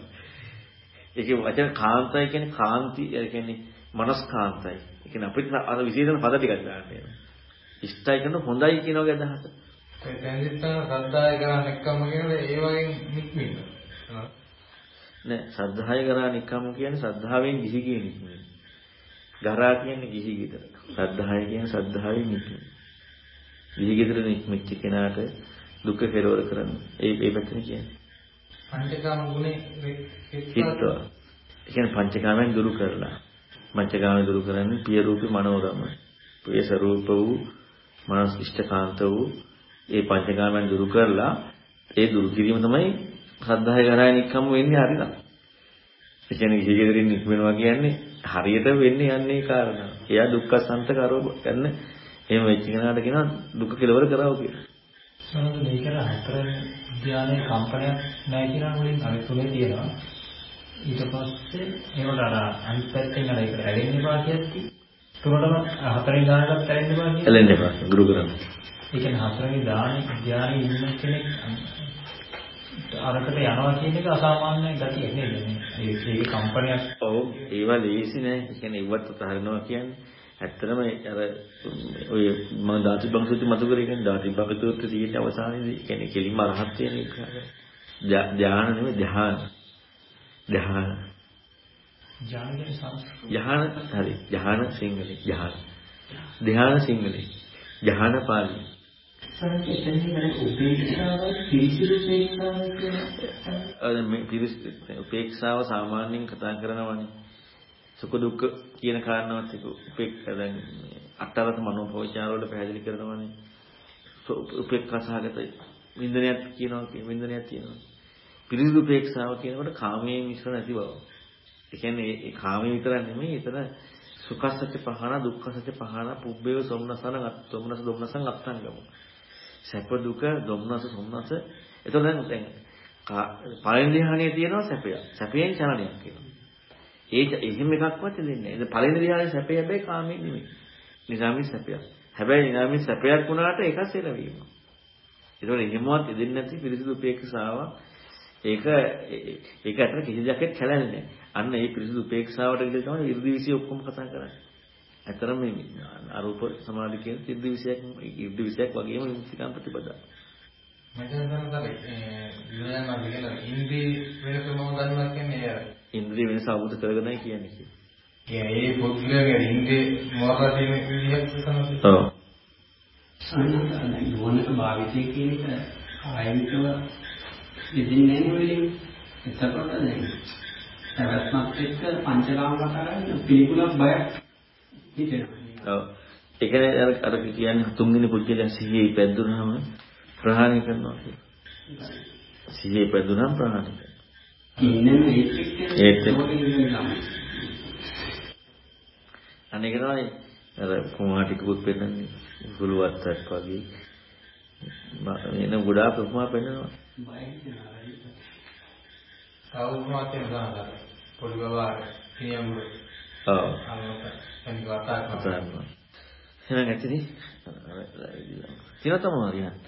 Speaker 1: ඒකේ වචන කාන්තයි කියන්නේ කාන්ති ඒ කියන්නේ මනස්කාන්තයි. ඒ කියන්නේ අපිට අර විශේෂණ පද ටිකක් දාන්න වෙනවා. ඉෂ්ඨයි කියන හොඳයි කියන වගේ අදහස.
Speaker 4: දැන් ශ්‍රද්ධාය කරා නික්කම කියන්නේ ඒ වගේ නික්මින්න.
Speaker 1: නෑ ශ්‍රද්ධාය කරා නික්කම කියන්නේ ශ්‍රද්ධාවෙන් ගිහි කියන නික්මීම. ගරා කියන්නේ ගිහි ගෙදර. ශ්‍රද්ධාය කියන්නේ ශ්‍රද්ධාවෙන් නික්මීම. ගිහි ගෙදර නික්මිච්ච කෙනාට දුක කෙලවර කරන්න. ඒ ඒ පැත්තනේ කියන්නේ.
Speaker 4: පංචකාම ගුණේ
Speaker 1: හිතවා. ඒ කියන්නේ පංචකාමෙන් දුරු කරලා. පංචකාමෙන් දුරු කරන්නේ පිය රූපේ මනෝරම. ප්‍රිය ස්වરૂප වූ මනස් ඉෂ්ඨකාන්ත වූ ඒ පංචකාමයන් දුරු කරලා ඒ දුරු කිරීම තමයි ශ්‍රද්ධාය කරා නික්කම් වෙන්නේ හරියට. ඒ කියන්නේ ජීවිතෙන් නික්මනවා කියන්නේ හරියට වෙන්නේ යන්නේ කාරණා. එයා දුක්ඛ සන්ත කරව ගන්න එහෙම වෙච්ච කෙනාට කියනවා දුක කෙලවර කරව කියලා.
Speaker 2: සමහර මේකට හතර ධානයේ කම්පනයක් නැහැ කියලා මුලින් අර තුනේ තියෙනවා. ඊට පස්සේ ඒවට අර අනිත් පැත්තෙන් අර ඒක ඇලෙන්න එපා කියද්දි තුනටම හතරෙන් දානකට ඇලෙන්න එපා කියන්නේ.
Speaker 1: ඇලෙන්න එපා ගුරු කරන්න.
Speaker 2: ඒ කියන්නේ හතරෙන් දාන ධානයේ ඉන්න කෙනෙක් අරකට යනවා කියන එක අසාමාන්‍ය ගතියක් නේද මේ. ඒක කම්පනයක්.
Speaker 1: ඔව් ඒවා ලේසි නෑ. ඒ කියන්නේ ඉවත් උදාහරණයක් කියන්නේ ඇත්තටම අර ඔය මම දාතිබං සූත්‍රය මතු කරේ කියන්නේ දාතිබං සූත්‍රය තියෙන අවසානයේදී කියන්නේ කෙලින්ම අරහත් වෙන එක. ධානය නෙමෙයි ධාන. ධාන.
Speaker 2: ඥාන කියන්නේ සංස්කෘත.
Speaker 1: ධාන හරි. ධාන සිංහලේ ධාන. ධාන සිංහලේ. ධාන පාලි.
Speaker 3: සංකේතන්නේ කරේ උපේක්ෂාව පිරිසිදු උපේක්ෂාව කියන
Speaker 1: අර මේ පිරිස් උපේක්ෂාව සාමාන්‍යයෙන් කතා කරනවානේ. සුඛ දුක්ඛ කියන කාරණාවත් එක්ක උපේක්ෂා දැන් අටරත මනෝපෝචාර වල පැහැදිලි කරනවානේ. උපේක්ෂා සහගත වින්දනයක් කියනවා වින්දනයක් තියෙනවා. පිරිසිදු උපේක්ෂාව කියනකොට කාමයේ මිශ්‍ර නැති බව. ඒ කියන්නේ ඒ කාමයේ විතරක් නෙමෙයි එතන සුඛසත්‍ය පහන දුක්ඛසත්‍ය පහන පුබ්බේව සොම්නසන සොම්නස දුම්නසන් අත්ංගම. සැප දුක දුම්නස සොම්නස එතකොට දැන් දැන් පළවෙනි ධ්‍යානයේ තියෙනවා සැපය. සැපයෙන් චලනයක් කියනවා. ඒ එහෙම එකක්වත් දෙන්නේ නැහැ. පළවෙනි ධ්‍යානයේ සැපය හැබැයි කාමයේ නෙමෙයි. නිරාමිස් සැපයක්. හැබැයි නිරාමිස් සැපයක් වුණාට ඒක සෙලවීම. ඒතකොට එහෙමවත් දෙන්නේ නැති පිරිසිදු උපේක්ෂාව ඒක ඒක අතර කිසි දෙයක් කැලන්නේ නැහැ. අන්න ඒ පිරිසිදු උපේක්ෂාවට විදිහට තමයි 이르දි විසිය ඔක්කොම කතා කරන්නේ. ඇතරම මේ අරූප සමාධි කියන ඉර්ධි විෂයක් ඉර්ධි විෂයක් වගේම විමුක්තිකම් ප්‍රතිපදා.
Speaker 4: ඉන්ද්‍රිය වෙනස
Speaker 1: අවබෝධ කරගෙනයි කියන්නේ කිය.
Speaker 4: කියන්නේ ඒ පුද්ගලයාගේ ඉන්ද්‍රිය මොකක්ද තියෙන විදිහක් තමයි.
Speaker 1: ඔව්.
Speaker 5: අන්න යෝනික භාවිතය කියන එක කායිකව දෙදින්නේ නෙවෙයි. එතකොට දැන් පැවැත්මත් එක්ක පංචකාම කතාවෙන් පිළිකුලක් බයක් හිතෙනවා.
Speaker 1: ඔව්. ඒ කියන්නේ අර අර කියන්නේ තුන්වෙනි පුද්ගලයන් සිහියේ පැද්දුනහම ප්‍රහාණය කරනවා කියන්නේ. සිහියේ පැද්දුනහම ප්‍රහාණය කරනවා. ඒත් අනේක තමයි අර කුමාටිකුත් පෙන්නන්නේ ගුලුවත්තක් වගේ. එන ගොඩාක් උපමා පෙන්නනවා.
Speaker 4: කවුරුමත් තියෙනවා පොඩි බබා කියමුද.
Speaker 1: ඔව්.
Speaker 4: අන්නක එනි කතා කරනවා.
Speaker 1: එහෙනම් ඇත්තනේ. තියෙනවා තමයි හරියට.